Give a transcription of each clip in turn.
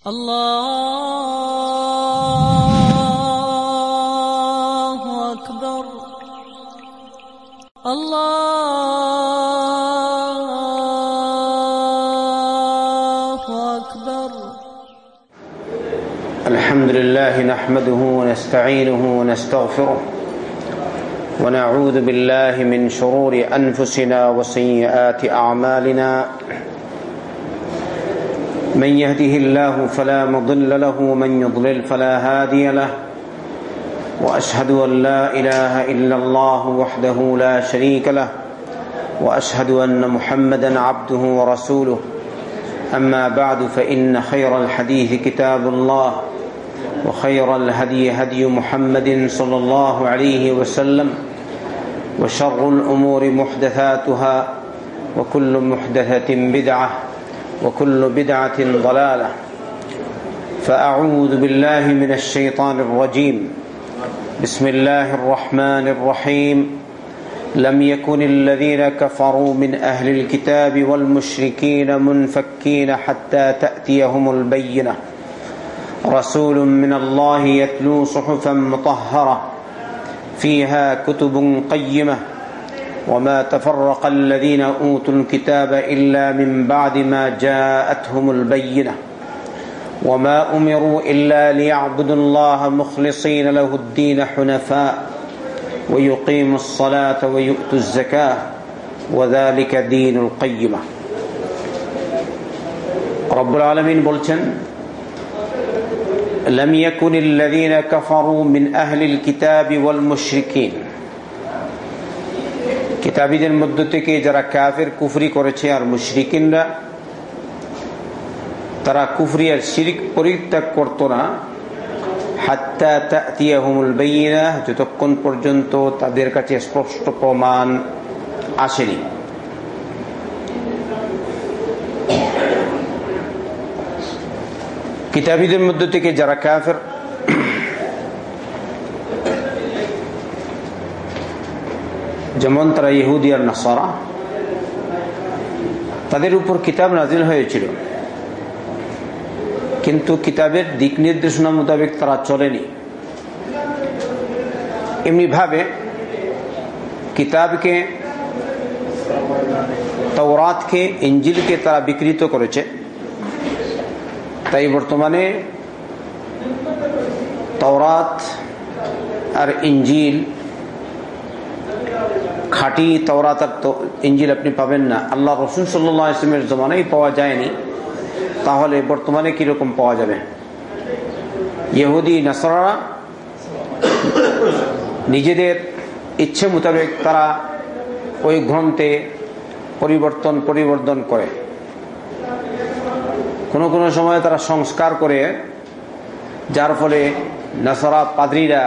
الله أكبر. الله أكبر. الحمد لله نحمده ونستعينه ونستغفره ونعوذ بالله من شرور أنفسنا وسيئات أعمالنا. من يهده الله فلا مضل له ومن يضلل فلا هادي له. وأشهد أن لا إله إلا الله وحده لا شريك له وأشهد أن محمدا عبده ورسوله. أما بعد فإن خير الحديث كتاب الله وخير الهدي هدي محمد صلى الله عليه وسلم وشر الأمور محدثاتها وكل محدثة بدعة. وكل بدعة ضلالة. فأعوذ بالله من الشيطان الرجيم. بسم الله الرحمن الرحيم. لم يكن الذين كفروا من أهل الكتاب والمشركين منفكين حتى تأتيهم البينة. رسول من الله يتلو صحفا مطهرة. فيها كتب قيمة. وما تفرق الذين اوتوا الكتاب الا من بعد ما جاءتهم البينه وما امروا الا ليعبدوا الله مخلصين له الدين حنفاء ويقيموا الصلاه ويؤتوا الزكاه وذلك دين القيمه رب العالمين বলছেন لم يكن الذين كفروا من أهل الكتاب والمشركين কিতাবীদের মধ্য থেকে যারা কাফের, কুফরি করেছে আর মুশরিকিনরা, তারা কুফরি আর শিরিক পরিত্যাগ করতো না। যতক্ষণ পর্যন্ত তাদের কাছে স্পষ্ট প্রমাণ আসেনি। কিতাবীদের মধ্য থেকে যারা কাফের যেমন তারা ইহুদি আর নাসারা, তাদের উপর কিতাব নাজিল হয়েছিল। কিন্তু কিতাবের দিক নির্দেশনা মোতাবেক তারা চলেনি। এমনি ভাবে কিতাবকে, তওরাতকে, ইঞ্জিলকে তারা বিকৃত করেছে। তাই বর্তমানে তওরাত আর ইঞ্জিল খাঁটি তওরাত আর ইঞ্জিল আপনি পাবেন না। আল্লাহ রসুন সাল্লাহ ইসলামের জমানায় পাওয়া যায়নি। তাহলে বর্তমানে কীরকম পাওয়া যাবে? ইহুদি, নাসরারা নিজেদের ইচ্ছে মোতাবেক তারা ওই গ্রন্থে পরিবর্তন পরিবর্তন করে। কোনো কোনো সময় তারা সংস্কার করে, যার ফলে নাসারা পাদ্রীরা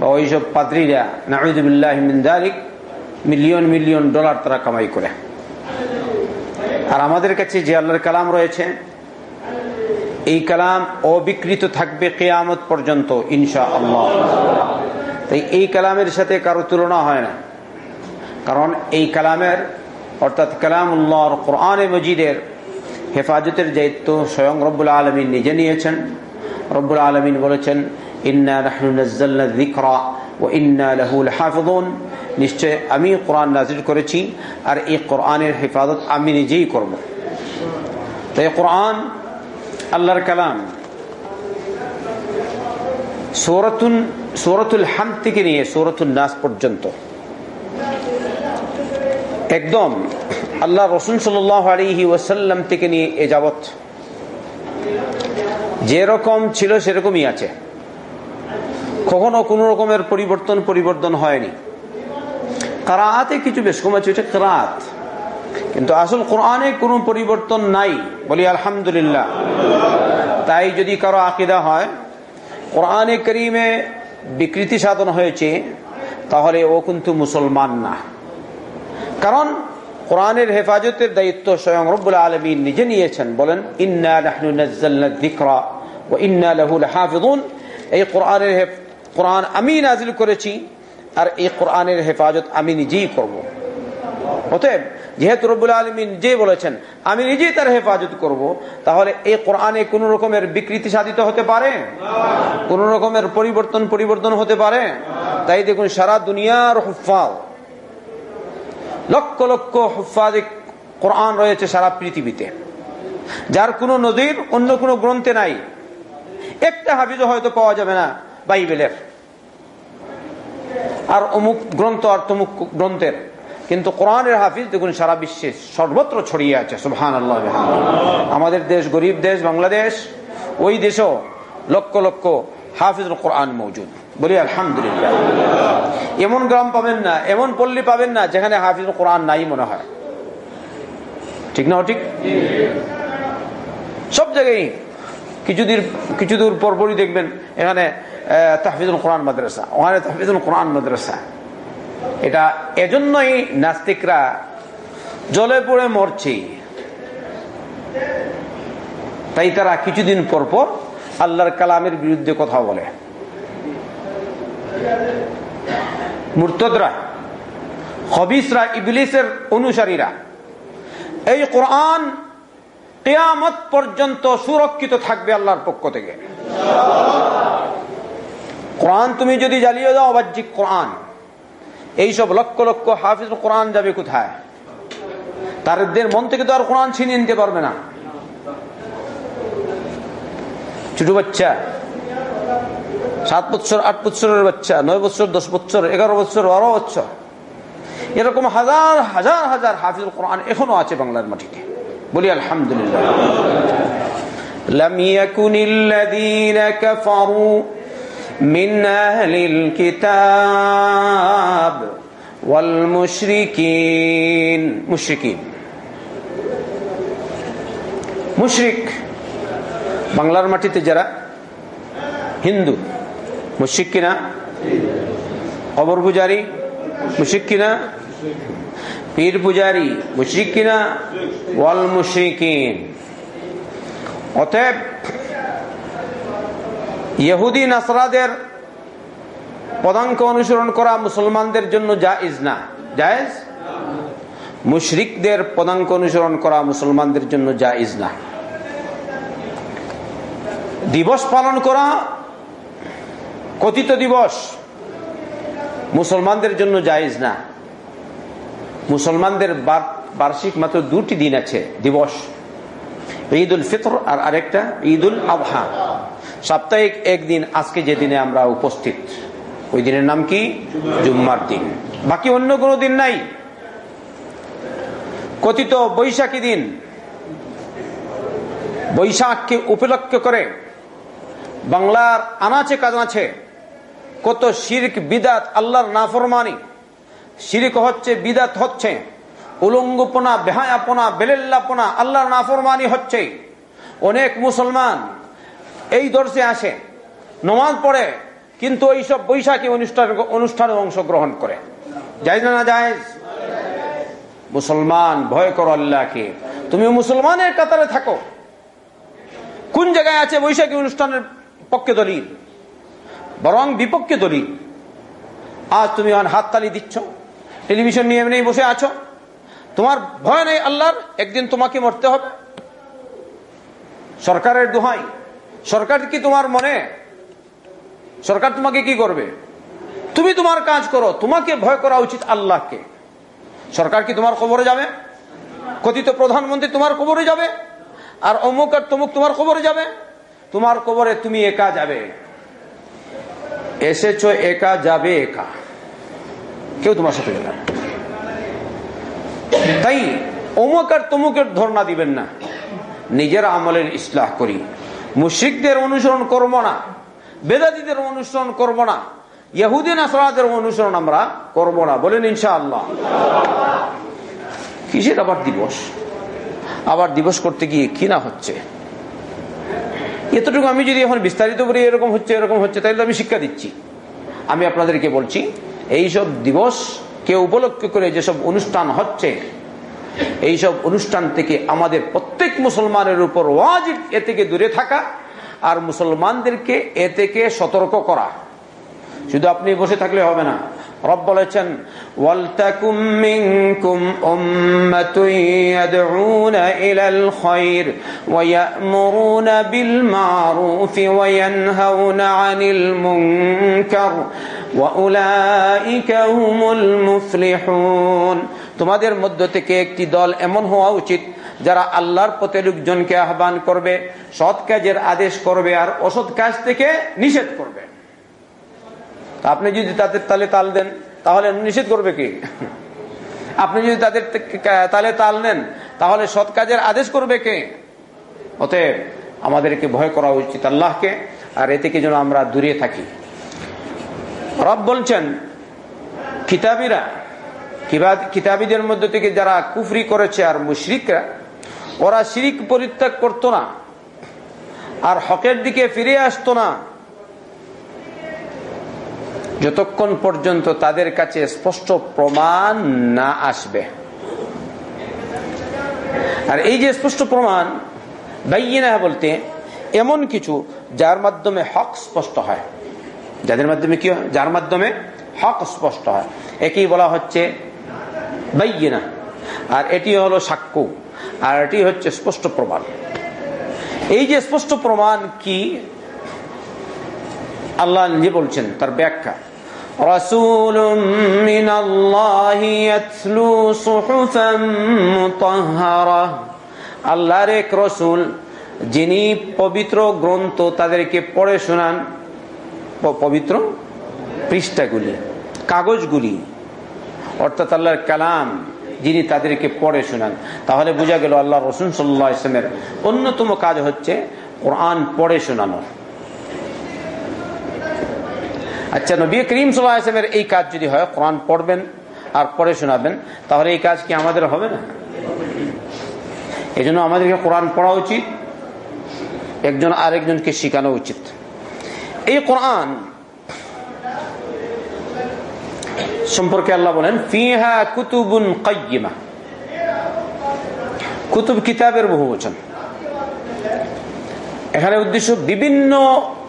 বা ওইসব পাদ্রীরা নাহিদুল্লাহ মিন্দারিক মিলিয়ন মিলিয়ন ডলার তারা কামাই করে। আর আমাদের কাছে যে আল্লাহর কালাম রয়েছে, এই কালাম অবিকৃত থাকবে কেয়ামত পর্যন্ত ইনশা আল্লাহ তাই এই কালামের সাথে কারও তুলনা হয় না। কারণ এই কালামের, অর্থাৎ কালাম কালামুল্লাহর কোরআনে মজিদের হেফাজতের দায়িত্ব স্বয়ং রব্বুল আলমিন নিজে নিয়েছেন। রব্বুল আলমিন বলেছেন, ইন্না নিশ্চয় আমি কোরআন নাজির করেছি আর এই কোরআনের হেফাজত আমি নিজেই করব। তাই কোরআন, আল্লাহর কালাম সৌরতুন, সৌরতুল হাম থেকে নিয়ে সৌরতুল নাস পর্যন্ত। একদম আল্লাহ রসুন সাল আলিহি ওয়াসাল্লাম থেকে নিয়ে এ যাবৎ যেরকম ছিল সেরকমই আছে। কখনো কোন রকমের পরিবর্তন পরিবর্তন হয়নি। কারাতে কিছু বেশ কম আছে কারাত কিন্তু আসল কোরআনে কোনো পরিবর্তন নাই, বলি আলহামদুলিল্লাহ। তাই যদি কারও আকিদা হয়, কোরআনে করিমে বিকৃতি সাধন হয়েছে, তাহলে ও কিন্তু মুসলমান না। কারণ কোরআনের হেফাজতের দায়িত্ব স্বয়ং রব্বুল আলমী নিজে নিয়েছেন, বলেন, ইন্না এই কোরআনের কোরআন আমি নাজিল করেছি আর এই কোরআনের হেফাজত আমি নিজেই করব। অতএব, যেহেতু রব্বুল আলমিন যে বলেছেন, আমি নিজেই তার হেফাজত করব, তাহলে এই কোরআনে কোন রকমের বিকৃতি সাধিত হতে পারে? কোন রকমের পরিবর্তন পরিবর্তন হতে পারে? তাই দেখুন, সারা দুনিয়ার হুফাল লক্ষ লক্ষ হুফাদিক কোরআন রয়েছে সারা পৃথিবীতে। যার কোনো নদীর অন্য কোনো গ্রন্থে নাই। একটা হাফিজও হয়তো পাওয়া যাবে না বাইবেলের। আর অমুক গ্রন্থ আর তমুক গ্রন্থের। কিন্তু কোরআনের হাফিজ দেখুন, সারা বিশ্বে সর্বত্র ছড়িয়ে আছে সুহান আল্লাহ আমাদের দেশ গরিব দেশ, বাংলাদেশ, ওই দেশও লক্ষ লক্ষ হাফিজুল কোরআন মৌজুদ বলি আলহামদুলিল্লাহ। এমন গ্রাম পাবেন না, এমন পল্লী পাবেন না, যেখানে হাফিজুল কোরআন নাই মনে হয়। ঠিক না ঠিক? সব জায়গায়। কিছুদিন কিছু দূর পরপরই দেখবেন, এখানে তাহফিজুল কোরআন মাদ্রাসা। ওখানে তাহফিজুল কোরআন মাদ্রাসা। এটা এজন্যই নাস্তিকরা জলে পড়ে মরছে। তাই তারা কিছুদিন পর পর আল্লাহর কালামের বিরুদ্ধে কথা বলে। মুরতদরা হবিসরা ইবলিসের অনুসারীরা, এই কোরআন কেয়ামত পর্যন্ত সুরক্ষিত থাকবে আল্লাহর পক্ষ থেকে। কোরআন তুমি যদি জ্বালিয়ে দাও, বাহ্যিক কোরআন। এইসব লক্ষ লক্ষ হাফিজ কোরআন যাবে কোথায়? তাদের মন থেকে তো আর কোরআন ছিনিয়ে নিতে পারবে না। ছোট বাচ্চা, সাত বছর আট বছরের বাচ্চা, নয় বছর দশ বছর এগারো বছর বারো বছর এরকম হাজার হাজার হাজার হাফিজ কোরআন এখনও আছে বাংলার মাটিতে। বলি আলহামদুলিল্লাহ। من أهل الكتاب والمشركين مشركين মুশরিক বাংলার মাটিতে যারা হিন্দু মুশিক কিনা কবর পূজারি মুশিক কিনা পীর পূজারি মুশরিক কিনা ওয়াল মুশরিকিন অতএব ইহুদি নাসরাদের পদাঙ্ক অনুসরণ করা মুসলমানদের জন্য জায়েজ না। জায়েজ? মুশরিকদের পদাঙ্ক অনুসরণ করা মুসলমানদের জন্য জায়েজ না। দিবস পালন করা কথিত দিবস মুসলমানদের জন্য জায়েজ না। মুসলমানদের বার্ষিক মাত্র দুটি দিন আছে, দিবস। ঈদ উল ফিতর আর আরেকটা ঈদ উল আবহা। সাপ্তাহিক একদিন, আজকে যে দিনে আমরা উপস্থিত, ওই দিনের নাম কি? জুম্মার দিন। বাকি অন্য কোনো দিন নাই। কথিত বৈশাখী দিন। বৈশাখকে উপলক্ষ করে বাংলার আনাচে কাজাছে কত শির্ক, বিদাত, আল্লাহর নাফরমানি। শিরিক হচ্ছে, বিদাত হচ্ছে। উলঙ্গপনা, বেহায়াপনা, বেলেল্লাপনা, আল্লাহর নাফরমানি হচ্ছে। অনেক মুসলমান এই দর্শে আসে, নমাজ পড়ে, কিন্তু এইসব বৈশাখী অনুষ্ঠান, অনুষ্ঠানে অংশগ্রহণ করে। যাই না যায় মুসলমান, ভয় করো আল্লাহকে। তুমি মুসলমানের কাতারে থাকো। কোন জায়গায় আছে বৈশাখী অনুষ্ঠানের পক্ষে দলিল? বরং বিপক্ষে দলিল। আজ তুমি হাততালি দিচ্ছ, টেলিভিশন নিয়ে এমনি বসে আছো। তোমার ভয় নেই আল্লাহর, একদিন তোমাকে মরতে হবে। সরকারের দোহাই। সরকার কি তোমার মনে? সরকার তোমাকে কি করবে? তুমি তোমার কাজ করো, তোমাকে ভয় করা উচিত আল্লাহকে। সরকার কি তোমার কবরে যাবে? কথিত প্রধানমন্ত্রী তোমার কবরে যাবে? আর অমুক আর তমুক তোমার কবরে যাবে? তোমার কবরে তুমি একা যাবে। এসেছ একা যাবে একা। কেউ তোমার সাথে যাবে তাই অমুক আর তমুকের ধর্ণা দিবেন না। নিজের আমলের ইসলাহ করি। মুশ্রিকদের অনুসরণ করব না বেদাদিদের অনুসরণ করব না ইহুদিন আসরাদের অনুসরণ আমরা করব না, বলেন ইনশা আল্লাহ কিসের আবার দিবস? আবার দিবস করতে গিয়ে কি না হচ্ছে? এতটুকু আমি যদি এখন বিস্তারিত করি এরকম হচ্ছে এরকম হচ্ছে তাহলে আমি শিক্ষা দিচ্ছি। আমি আপনাদেরকে বলছি, এইসব দিবস কে উপলক্ষ করে যেসব অনুষ্ঠান হচ্ছে এইসব অনুষ্ঠান থেকে আমাদের প্রত্যেক মুসলমানের উপর ওয়াজিব এ থেকে দূরে থাকা আর মুসলমানদেরকে এ থেকে সতর্ক করা। শুধু আপনি বসে থাকলে হবে না। রব বলেছেন বিল তোমাদের মধ্য থেকে একটি দল এমন হওয়া উচিত, যারা আল্লাহর পথে লোকজনকে আহ্বান করবে, সৎ কাজের আদেশ করবে আর অসৎ কাজ থেকে নিষেধ করবে। আপনি যদি তাদের তালে তাল দেন, তাহলে নিষেধ করবে কি? আপনি যদি তাদের তালে তাল নেন, তাহলে সৎ কাজের আদেশ করবে কে? অতএব আমাদেরকে ভয় করা উচিত আল্লাহকে, আর এ থেকে যেন আমরা দূরে থাকি। রব বলছেন, কিতাবিরা কিতাবীদের মধ্যে থেকে যারা কুফরি করেছে আর মুশরিকরা, ওরা শিরিক পরিত্যাগ করতো না, আর হকের দিকে ফিরে আসতো না। যতক্ষণ পর্যন্ত তাদের কাছে স্পষ্ট প্রমাণ না আসবে। আর এই যে স্পষ্ট প্রমাণ, বাইনা বলতে এমন কিছু যার মাধ্যমে হক স্পষ্ট হয়। যাদের মাধ্যমে কি হয়? যার মাধ্যমে হক স্পষ্ট হয়। একই বলা হচ্ছে বাইনা। আর এটি হলো সাক্ষ্য। আর এটি হচ্ছে স্পষ্ট প্রমাণ। এই যে স্পষ্ট প্রমাণ কি, আল্লাহ নিজে বলছেন, তার ব্যাখ্যা। رسول من الله يتلو صحفا مطهرة আল্লাহর এক রসুল যিনি পবিত্র গ্রন্থ তাদেরকে পড়ে শোনান পবিত্র পৃষ্ঠাগুলি কাগজগুলি অর্থাৎ আল্লাহর কালাম যিনি তাদেরকে পড়ে শোনান তাহলে বোঝা গেল আল্লাহ রসুন সাল্লাহ ইসলামের অন্যতম কাজ হচ্ছে কোরআন পড়ে শোনানো আচ্ছা নবী করিম সাল্লামের এই কাজ যদি হয়, কোরআন পড়বেন আর পরে শোনাবেন, তাহলে এই কাজ কি আমাদের হবে না? এই জন্য আমাদেরকে কোরআন পড়া উচিত, একজন আরেকজনকে শেখানো উচিত। এই কোরআন সম্পর্কে আল্লাহ বলেন, ফিহা কুতুবুন কাইয়িমা। কুতুব কিতাবের বহু বচন এখানে উদ্দেশ্য বিভিন্ন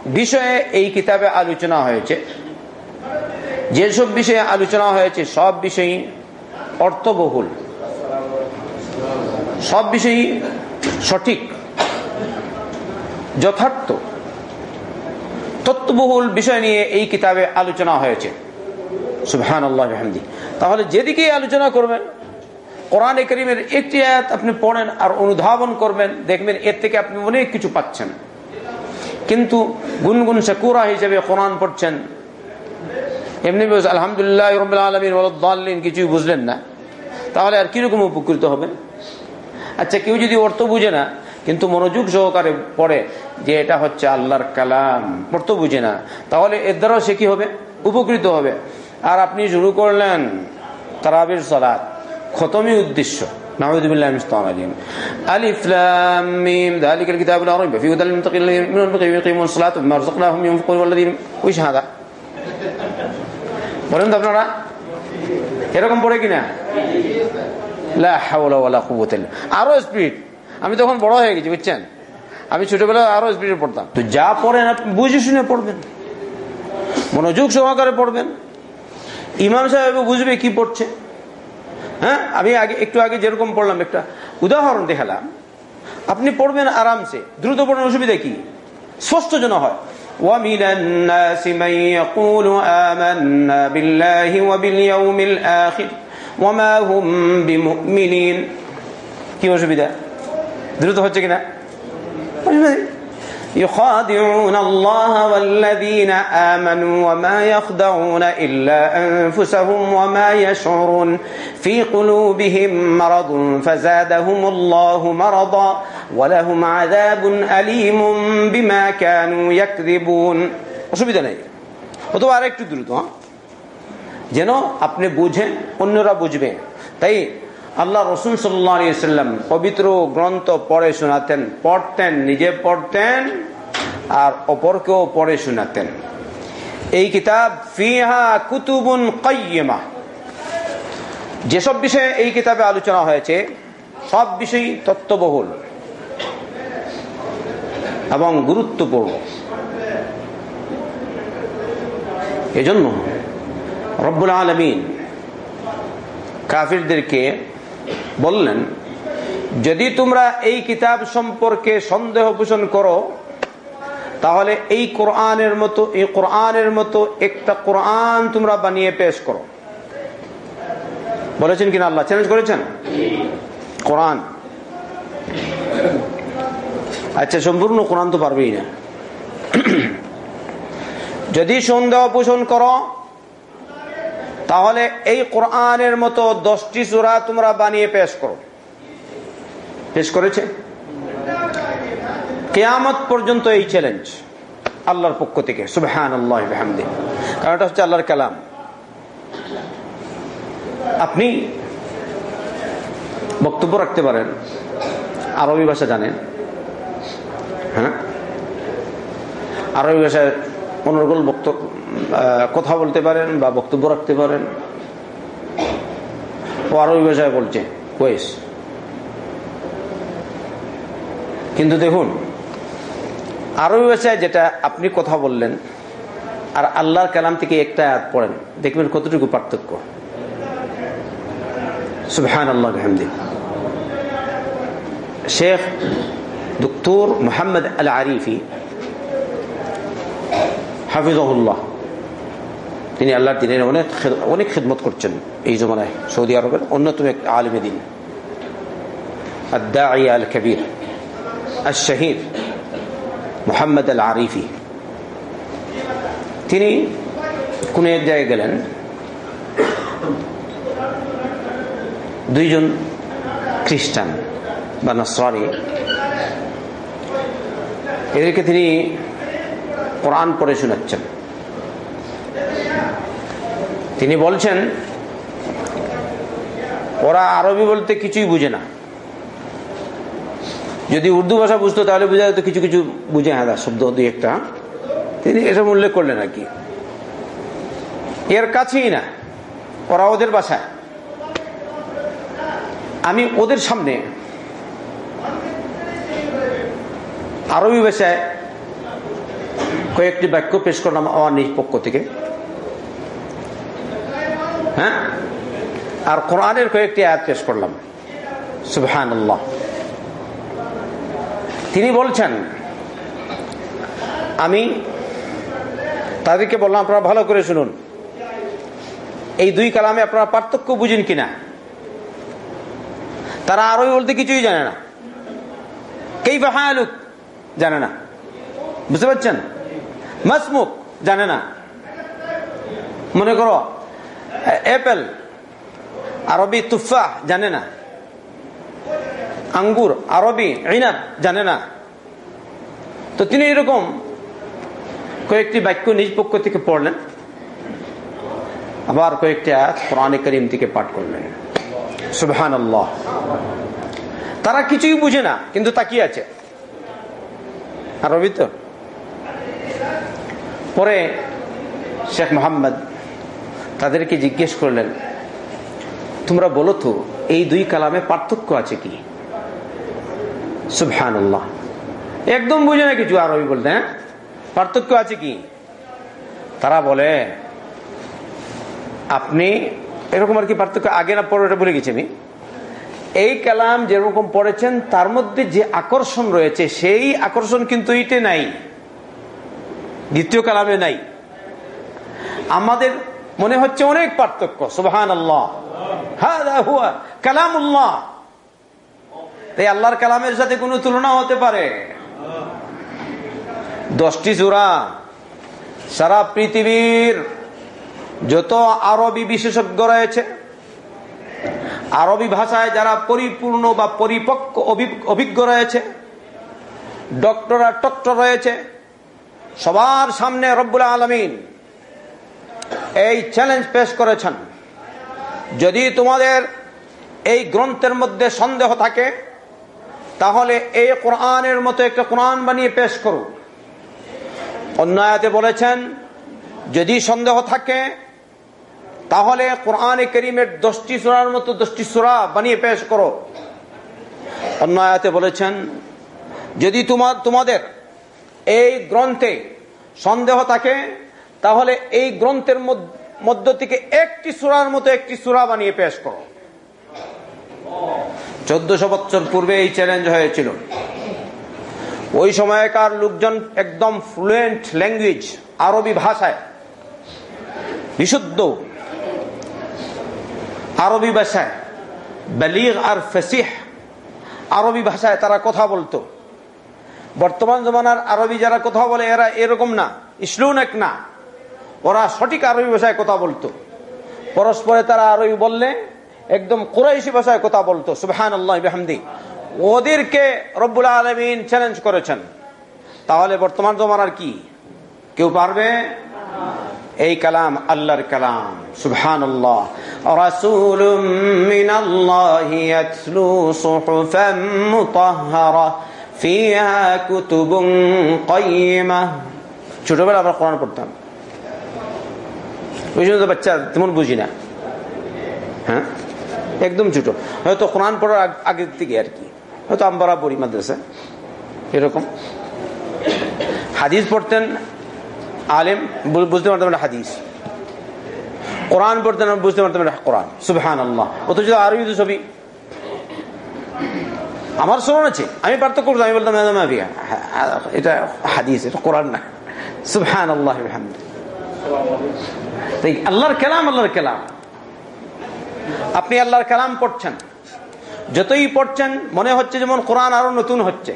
বিষয়ে এই কিতাবে আলোচনা হয়েছে। যেসব বিষয়ে আলোচনা হয়েছে, সব বিষয়ই অর্থবহুল। সব বিষয়ই সঠিক। যথার্থ। তত্ত্ববহুল বিষয় নিয়ে এই কিতাবে আলোচনা হয়েছে। আল্লাহ তাহলে যেদিকেই আলোচনা করবেন, কোরআন করিমের একটি আয়াত আপনি পড়েন আর অনুধাবন করবেন, দেখবেন এর থেকে আপনি অনেক কিছু পাচ্ছেন। কিন্তু গুনগুন শাকুরা হিসেবে কোরআন পড়ছেন। এমনি আলহামদুলিল্লাহ কিছুই বুঝলেন না। তাহলে আর কীরকম উপকৃত হবেন আচ্ছা কেউ যদি অর্থ বুঝে না, কিন্তু মনোযোগ সহকারে পড়ে যে এটা হচ্ছে আল্লাহর কালাম, অর্থ বুঝে না, তাহলে এর দ্বারাও সে কি হবে? উপকৃত হবে। আর আপনি শুরু করলেন তারাবির সলাদ খতমই উদ্দেশ্য। نعوذ بالله من الشيطان الرجيم ألف لام ميم ذلك الكتاب لا ريب فيه هدى للمتقين الذين يقيمون الصلاة ومما رزقناهم ينفقون والذين وش هذا বলেন তো আপনারা এরকম পড়ে কিনা লা হাওলা ওয়ালা কুওয়াতা আরো স্পিড আমি তখন বড় হয়ে গেছি বুঝছেন আমি ছোটবেলায় আরো স্পিডে পড়তাম তো যা পড়েন আপনি বুঝে শুনে পড়বেন মনোযোগ সহকারে পড়বেন ইমাম সাহেব বুঝবে কি পড়ছে হ্যাঁ আমি আগে একটু আগে যেরকম পড়লাম একটা উদাহরণ দেখালাম আপনি পড়বেন আরামসে দ্রুত পড়ার অসুবিধা কি স্পষ্ট যেন হয় ومن الناس من يقول آمنا بالله وباليوم الآخر وما هم بمؤمنين কি অসুবিধা দ্রুত হচ্ছে কিনা يخادعون الله والذين آمنوا وما يخدعون إلا أنفسهم وما يشعرون في قلوبهم مرض فزادهم الله مرضا ولهم عذاب أليم بما كانوا يكذبون অসুবিধা নেই অথবা আর একটু দ্রুত যেন আপনি বুঝেন অন্যরা বুঝবে তাই আল্লাহ রসুন সাল্লাম পবিত্র গ্রন্থ পড়ে শোনাতেন। পড়তেন, নিজে পড়তেন আর অপরকেও পড়ে শোনাতেন। এই কিতাব, ফিহা কুতুবুন কাইয়িমা যেসব বিষয়ে এই কিতাবে আলোচনা হয়েছে, সব বিষয়ই তত্ত্ববহুল এবং গুরুত্বপূর্ণ। এজন্য রব্বুল আলমিন কাফিরদেরকে বললেন, যদি তোমরা এই কিতাব সম্পর্কে সন্দেহ পোষণ করো, তাহলে এই কোরআনের মতো, এই কোরআনের মতো একটা কোরআন তোমরা বানিয়ে পেশ করো। বলেছেন কিনা আল্লাহ? চ্যালেঞ্জ করেছেন? কোরআন। আচ্ছা সম্পূর্ণ কোরআন তো পারবেই না। যদি সন্দেহ পোষণ করো তাহলে এই কোরআনের মতো দশটি সুরা তোমরা বানিয়ে পেশ করো। পেশ করেছে? কেয়ামত পর্যন্ত এই চ্যালেঞ্জ আল্লাহর পক্ষ থেকে সুবহান আল্লাহ কারণ এটা হচ্ছে আল্লাহর কালাম। আপনি বক্তব্য রাখতে পারেন, আরবি ভাষা জানেন। হ্যাঁ? আরবি ভাষায় অনুকূল বক্তব্য কথা বলতে পারেন বা বক্তব্য রাখতে পারেন। ও আরবি ভাষায় বলছে কোয়েস কিন্তু দেখুন, আরবি ভাষায় যেটা আপনি কথা বললেন, আর আল্লাহর কালাম থেকে একটা আয়াত পড়েন, দেখবেন কতটুকু পার্থক্য। সুবহান আল্লাহ হামদি শেখ ডক্টর মোহাম্মদ আল আরিফি হাফিজহুল্লাহ। তিনি আল্লাহর দিনের অনেক অনেক খেদমত করছেন এই জমানায়, সৌদি আরবের অন্যতম এক আলমে দিন। আল কবির আল শাহির মোহাম্মদ আল আরিফি তিনি কোন এক জায়গায় গেলেন, দুইজন খ্রিস্টান বা নসরানি, এদেরকে তিনি কোরআন পড়ে শোনাচ্ছেন। তিনি বলছেন, ওরা আরবি বলতে কিছুই বুঝে না। যদি উর্দু ভাষা বুঝতো, তাহলে বোঝা যেত কিছু কিছু বুঝে হ্যাঁ শব্দ দুই একটা। তিনি এসব উল্লেখ করলেন আর কি। এর কাছেই না, ওরা ওদের বাসায়। আমি ওদের সামনে আরবি ভাষায় কয়েকটি বাক্য পেশ করলাম আমার নিজ পক্ষ থেকে। হ্যাঁ? আর কোরআনের কয়েকটি আয়াত পেশ করলাম। সুবহান তিনি বলছেন, আমি তাদেরকে বললাম, আপনারা ভালো করে শুনুন। এই দুই কালামে আপনারা পার্থক্য বুঝেন কিনা? তারা আরবি বলতে কিছুই জানে না। কেই বাহালুক জানে না। বুঝতে পারছেন? মাসমুক? জানে না। মনে করো অ্যাপেল আরবি তুফা জানে না আঙ্গুর আরবি ইনাব জানে না তো তিনি এরকম কয়েকটি বাক্য নিজ পক্ষ থেকে পড়লেন, আবার কয়েকটি আয়াত কোরআনে করিম থেকে পাঠ করলেন। সুবহান তারা কিছুই বুঝে না, কিন্তু তাকিয়ে আছে। আরবি তো? পরে শেখ মোহাম্মদ তাদেরকে জিজ্ঞেস করলেন, তোমরা বলো তো, এই দুই কালামে পার্থক্য আছে কি? সুবহান একদম বুঝে না কিছু আরবি বলতে হ্যাঁ পার্থক্য আছে কি? তারা বলে, আপনি, এরকম আর কি পার্থক্য, আগে না পরে বলে গেছি আমি। এই কালাম যেরকম পড়েছেন, তার মধ্যে যে আকর্ষণ রয়েছে, সেই আকর্ষণ কিন্তু ইটে নাই, দ্বিতীয় কালামে নাই। আমাদের মনে হচ্ছে অনেক পার্থক্য সুবাহান আল্লাহ কালামুল্লাহ। তাই আল্লাহর কালামের সাথে কোনো তুলনা হতে পারে। দশটি জোড়া সারা পৃথিবীর যত আরবি বিশেষজ্ঞ রয়েছে, আরবি ভাষায় যারা পরিপূর্ণ বা পরিপক্ক অভিজ্ঞ রয়েছে, ডক্টর আর টক্টর রয়েছে, সবার সামনে রব্বুল আলমিন এই চ্যালেঞ্জ পেশ করেছেন। যদি তোমাদের এই গ্রন্থের মধ্যে সন্দেহ থাকে, তাহলে এই কোরআনের মতো একটা কোরআন বানিয়ে পেশ করো। অন্যায়তে বলেছেন, যদি সন্দেহ থাকে, তাহলে কোরআনে করিমের দশটি সুরার মতো দশটি সুরা বানিয়ে পেশ করো। অন্যায়তে বলেছেন, যদি তোমার তোমাদের এই গ্রন্থে সন্দেহ থাকে তাহলে এই গ্রন্থের মধ্য থেকে একটি সুরার মতো একটি সুরা বানিয়ে পেশ করো। চোদ্দশো বছর পূর্বে এই চ্যালেঞ্জ হয়েছিল। ওই সময়কার লোকজন একদম ফ্লুয়েন্ট ল্যাঙ্গুয়েজ আরবি ভাষায়, বিশুদ্ধ, আরবি ভাষায় বালিগ আর ফসিহ আরবি ভাষায় তারা কথা বলতো। বর্তমান জমানার আরবি যারা কথা বলে, এরা এরকম না ইসলুন এক না। ওরা সঠিক আরবি ভাষায় কথা বলতো। পরস্পরে তারা আরবি বললে একদম কুরাইশি ভাষায় কথা বলতো সুবহান আল্লাহ বেহামদি। ওদেরকে রব্বুল আলমিন চ্যালেঞ্জ করেছেন। তাহলে বর্তমান জমানার কি? কেউ পারবে? এই কালাম আল্লাহর কালাম সুবহান আল্লাহ ছোটবেলা আমরা কোরআন পড়তাম। ওই জন্য তো বাচ্চা তেমন বুঝি না। হ্যাঁ? একদম ছোট হয়তো কোরআন পড়ার আগের থেকে আর কি। হয়তো আমরা পড়ি মাদ্রাসা। এরকম। হাদিস পড়তেন আলেম বুঝতে পারতাম এটা হাদিস। কোরআন পড়তেন বুঝতে পারতাম এটা কোরআন। সুবহান আল্লাহ অথচ আরবি তো ছবি। আমার স্মরণ আছে। আমি পার্থক্য করতাম, আমি বলতাম এটা হাদিস, এটা কোরআন না। সুবহান আল্লাহ আল্লাহর কালাম আল্লাহর কালাম। আপনি আল্লাহর কালাম পড়ছেন। যতই পড়ছেন, মনে হচ্ছে যেমন কোরআন আরও নতুন হচ্ছে।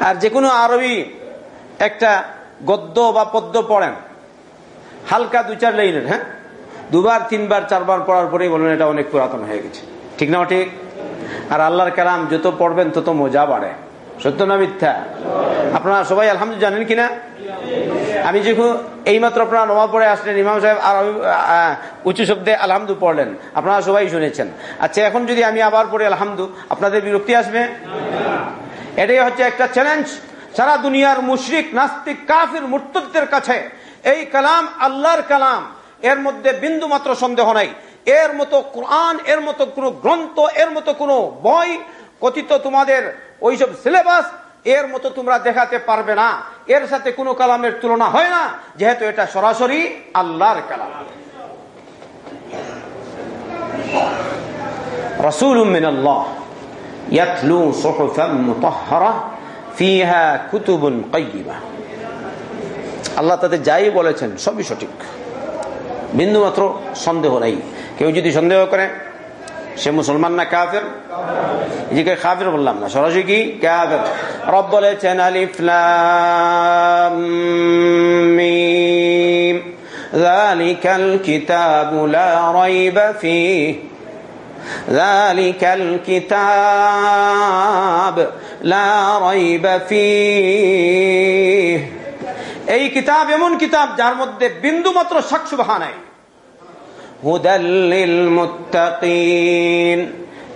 আর যে কোনো আরবি একটা গদ্য বা পদ্য পড়েন, হালকা দু চার লাইনের হ্যাঁ? দুবার, তিনবার, চারবার পড়ার পরেই বলবেন এটা অনেক পুরাতন হয়ে গেছে। ঠিক না ঠিক? আর আল্লাহর কালাম যত পড়বেন, তত মজা বাড়ে। সত্য না মিথ্যা? আপনারা সবাই আলহামদুলিল্লাহ জানেন কিনা? আমি যখন এইমাত্র আপনারা নমা পড়ে আসলেন, ইমাম সাহেব আর উঁচু শব্দে আলহামদু পড়লেন। আপনারা সবাই শুনেছেন। আচ্ছা এখন যদি আমি আবার পড়ি, আলহামদু, আপনাদের বিরক্তি আসবে? এটাই হচ্ছে একটা চ্যালেঞ্জ সারা দুনিয়ার মুশরিক, নাস্তিক, কাফির মুর্তদের কাছে এই কালাম আল্লাহর কালাম, এর মধ্যে বিন্দু মাত্র সন্দেহ নাই। এর মতো কোরআন, এর মতো কোন গ্রন্থ, এর মতো কোন বই কথিত তোমাদের ওইসব সিলেবাস এর মতো তোমরা দেখাতে পারবে না। এর সাথে কোনো কালামের তুলনা হয় না, যেহেতু এটা সরাসরি আল্লাহর কালাম। রসুল আল্লাহ ইয়াতলু সুহুফাম মুতাহহারা, ফিহা কুতুবুন কাইয়িমা। আল্লাহ তাদের যাই বলেছেন, সবই সঠিক। বিন্দুমাত্র সন্দেহ নাই। কেউ যদি সন্দেহ করে, সে মুসলমান না কাফের? এদিকে কাফের বললাম না সরাসরি কি কাফের রব বলেছেন আলিফলাম ذلك الكتاب لا ريب فيه ذلك الكتاب لا ريب فيه এই কিতাব এমন কিতাব যার মধ্যে বিন্দু মাত্র সাক্ষুবাহা নাই হুদাল্লিল মুত্তাকিন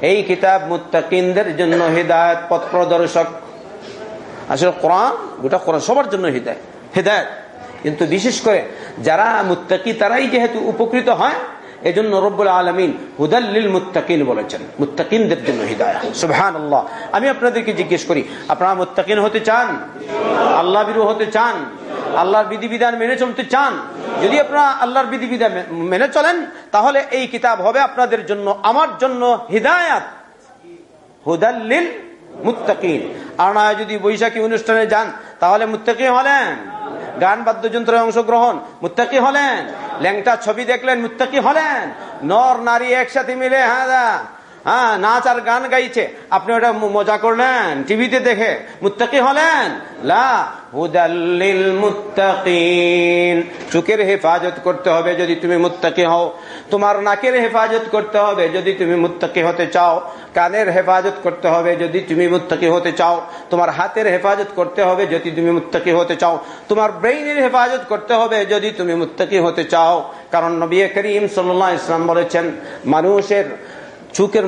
এই কিতাব মুত্তাকিনদের জন্য হৃদায়ত পথ প্রদর্শক আসলে কোরআন, গোটা কোরআন সবার জন্য হৃদায়ত। হৃদায়ত। কিন্তু বিশেষ করে যারা মুত্তাকি, তারাই যেহেতু উপকৃত হয় এজন্য রব্বুল আলমিন হুদাল্লিল মুত্তাকিন বলেছেন। মুত্তাকিনদের জন্য হৃদায়া সুবহান আল্লাহ আমি আপনাদেরকে জিজ্ঞেস করি, আপনারা মুত্তাকিন হতে চান? আল্লাহ বিরু হতে চান? আল্লাহর বিধিবিধান মেনে চলতে চান? যদি আপনারা আল্লাহর বিধিবিধান মেনে চলেন, তাহলে এই কিতাব হবে আপনাদের জন্য, আমার জন্য হৃদায়াত। হুদাল্লিল মুত্তাকিন। আর না যদি বৈশাখী অনুষ্ঠানে যান, তাহলে মুত্তাকি হলেন। গান বাদ্যযন্ত্রে অংশগ্রহণ, মুত্তাকি হলেন। ল্যাংটা ছবি দেখলেন, মুত্তাকি হলেন। নর, নারী একসাথে মিলে হ্যাঁ হ্যাঁ নাচ আর গান গাইছে। আপনি ওটা মজা করলেন, টিভিতে দেখে। মুত্তাকি হলেন? লা চোখের হেফাজত করতে হবে যদি তুমি মুত্তাকি হও। তোমার নাকের হেফাজত করতে হবে যদি তুমি মুত্তাকি হতে চাও। কানের হেফাজত করতে হবে যদি তুমি মুত্তাকি হতে চাও। তোমার হাতের হেফাজত করতে হবে যদি তুমি মুত্তাকি হতে চাও। তোমার ব্রেইনের হেফাজত করতে হবে যদি তুমি মুত্তাকি হতে চাও। কারণ নবী করিম সাল্লাহ ইসলাম বলেছেন, মানুষের চুকের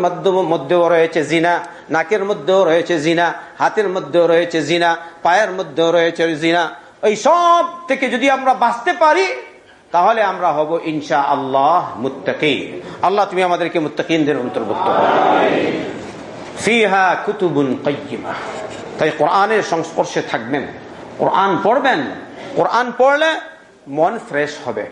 মধ্যেও রয়েছে জিনা, নাকের মধ্যেও রয়েছে জিনা, হাতের মধ্যেও রয়েছে জিনা, পায়ের মধ্যেও রয়েছে জিনা। ওই সব থেকে যদি আমরা বাঁচতে পারি, তাহলে আমরা হব ইনশা আল্লাহ মুত্তাকি আল্লাহ, তুমি আমাদেরকে মুত্তাকিনদের অন্তর্ভুক্ত তাই কোরআনের সংস্পর্শে থাকবেন। কোরআন পড়বেন। কোরআন পড়লে মন ফ্রেশ হবে।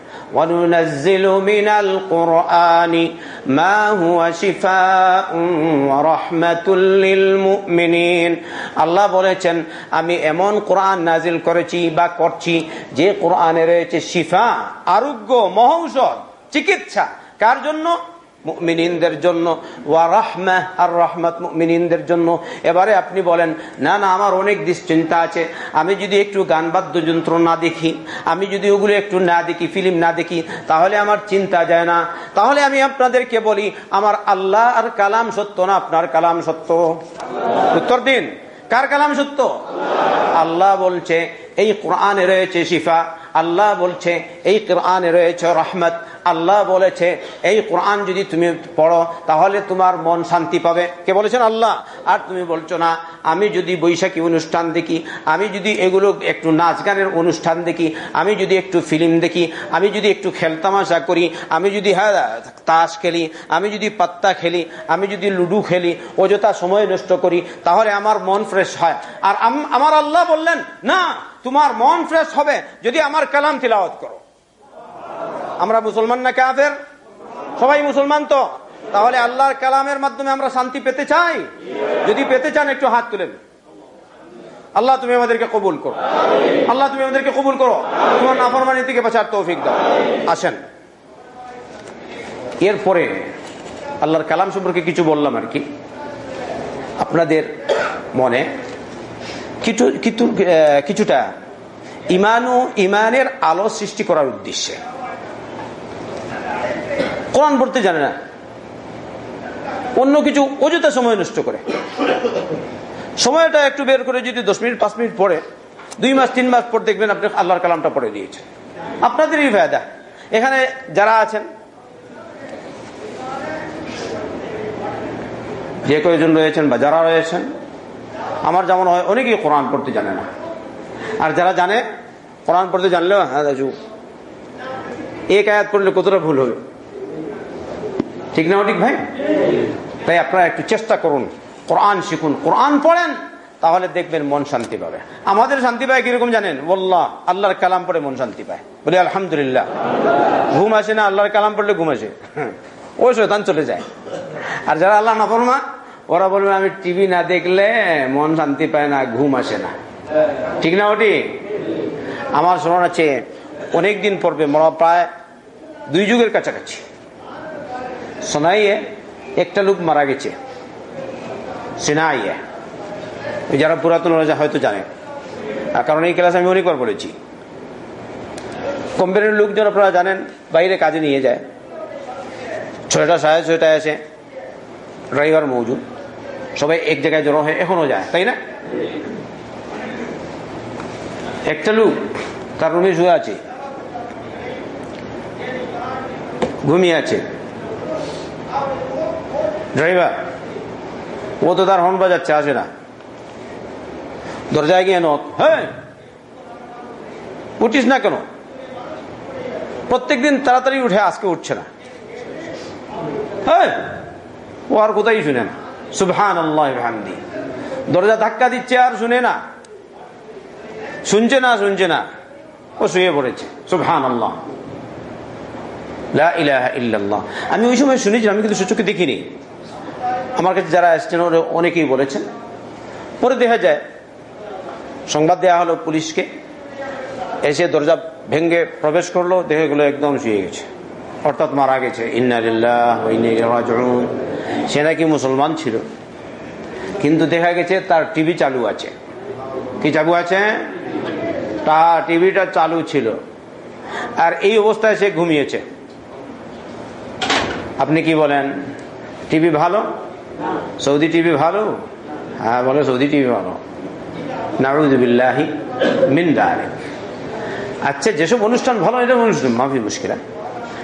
আল্লাহ বলেছেন, আমি এমন কোরআন নাজিল করেছি বা করছি যে কোরআনে রয়েছে শিফা, আরোগ্য, মহৌষধ, চিকিৎসা। কার জন্য? মুমিনিনদের জন্য, ওয়া রাহমা আর রহমত মুমিনিনদের জন্য। এবারে আপনি বলেন, না না, আমার অনেক দুশ্চিন্তা আছে। আমি যদি একটু গান বাদ্যযন্ত্র না দেখি, আমি যদি ওগুলো একটু না দেখি, ফিল্ম না দেখি, তাহলে আমার চিন্তা যায় না। তাহলে আমি আপনাদেরকে বলি, আমার আল্লাহ আর কালাম সত্য না আপনার কালাম সত্য? উত্তর দিন। কার কালাম সত্য? আল্লাহ বলছে, এই কোরআনে রয়েছে শিফা। আল্লাহ বলছে, এই কোরআনে রয়েছে রহমত। আল্লাহ বলেছে, এই কোরআন যদি তুমি পড়ো, তাহলে তোমার মন শান্তি পাবে। কে বলেছেন? আল্লাহ। আর তুমি বলছো না, আমি যদি বৈশাখী অনুষ্ঠান দেখি, আমি যদি এগুলো একটু নাচ গানের অনুষ্ঠান দেখি, আমি যদি একটু ফিল্ম দেখি, আমি যদি একটু খেলতামাশা করি, আমি যদি হ্যাঁ তাস খেলি, আমি যদি পাত্তা খেলি, আমি যদি লুডু খেলি, অযথা সময় নষ্ট করি, তাহলে আমার মন ফ্রেশ হয়। আর আমার আল্লাহ বললেন, না, তোমার মন ফ্রেশ হবে যদি আমার কালাম তিলাওয়াত করো। আমরা মুসলমান না কাফের? সবাই মুসলমান তো। তাহলে আল্লাহর কালামের মাধ্যমে আমরা শান্তি পেতে চাই? যদি পেতে চান, একটু হাত তুলেন আল্লাহ, তুমি আমাদেরকে কবুল করো। আল্লাহ, তুমি আমাদেরকে কবুল করো। তোমার নাফরমানি থেকে বাঁচার তৌফিক দাও। আসেন। এরপরে আল্লাহর কালাম সম্পর্কে কিছু বললাম আর কি। আপনাদের মনে কিছু কিছুটা ইমান ও ইমানের আলো সৃষ্টি করার উদ্দেশ্যে। কোরআন পড়তে জানে না। অন্য কিছু অযথা সময় নষ্ট করে। সময়টা একটু বের করে যদি দশ মিনিট, পাঁচ মিনিট পরে দুই মাস, তিন মাস পর দেখবেন আপনি আল্লাহর কালামটা পড়ে দিয়েছেন। আপনাদেরই ফায়দা। এখানে যারা আছেন, যে কয়েকজন রয়েছেন বা যারা রয়েছেন, আমার যেমন হয়, অনেকেই কোরআন পড়তে জানে না। আর যারা জানে, কোরআন পড়তে জানলেও হ্যাঁ দাজু এক আয়াত পড়লে কতটা ভুল হবে? ঠিক না ঠিক ভাই? তাই আপনারা একটু চেষ্টা করুন, কোরআন শিখুন। কোরআন পড়েন, তাহলে দেখবেন মন শান্তি পাবে। আমাদের শান্তি পায় কীরকম জানেন? বললা আল্লাহর কালাম পড়ে মন শান্তি পায়। বলি, আলহামদুলিল্লাহ। ঘুম আসে না, আল্লাহর কালাম পড়লে ঘুম আসে। ওই শৈতান চলে যায়। আর যারা আল্লাহ না ওরা বলবে, আমি টিভি না দেখলে মন শান্তি পায় না, ঘুম আসে না। ঠিক না ওটি আমার স্মরণ আছে, অনেকদিন পর্বে, মরা প্রায় দুই যুগের কাছাকাছি। সোনাইয়ে একটা লোক মারা গেছে। সিনাইয়ে। যারা পুরাতন রাজা হয়তো জানে। কারণ এই ক্লাস আমি অনেকবার বলেছি। কোম্পানির লোকজন আপনারা জানেন, বাইরে কাজে নিয়ে যায়। ছয়টা সাড়ে ছয়টায় আসে। ড্রাইভার মৌজুদ সবাই এক জায়গায় জড়ো হয়ে এখনও যায়, তাই না? একটা লোক তার রুমে শুয়ে আছে। ঘুমিয়ে আছে। ড্রাইভার, ও তো তার হর্ন বাজাচ্ছে, আসে না। দরজায় গিয়ে নক হ্যাঁ উঠিস না কেন? প্রত্যেকদিন তাড়াতাড়ি উঠে, আজকে উঠছে না। হ্যাঁ ও আর কোথায় শুনে না? সুবহান আল্লাহ দরজা ধাক্কা দিচ্ছে আর শুনে না। শুনছে না শুনছে না। ও শুয়ে পড়েছে। সুবহান আল্লাহ আমি ওই সময় শুনেছি আমি কিন্তু সূচকে দেখিনি। আমার কাছে যারা এসছেন অনেকেই বলেছেন। পরে দেখা যায়, সংবাদ দেওয়া হলো পুলিশকে। এসে দরজা ভেঙ্গে প্রবেশ করল, দেখে গেলো একদম শুয়ে গেছে। অর্থাৎ মারা গেছে। সে নাকি মুসলমান ছিল। কিন্তু দেখা গেছে, তার টিভি চালু আছে। কি চালু আছে? তা টিভিটা চালু ছিল। আর এই অবস্থায় সে ঘুমিয়েছে। আপনি কি বলেন? টিভি ভালো? সৌদি টিভি ভালো? হ্যাঁ বলে সৌদি টিভি ভালো। নারুদুবিল্লাহি মিন্দারে আচ্ছা যেসব অনুষ্ঠান ভালো, এটা অনুষ্ঠান মাফি মুশকিলা।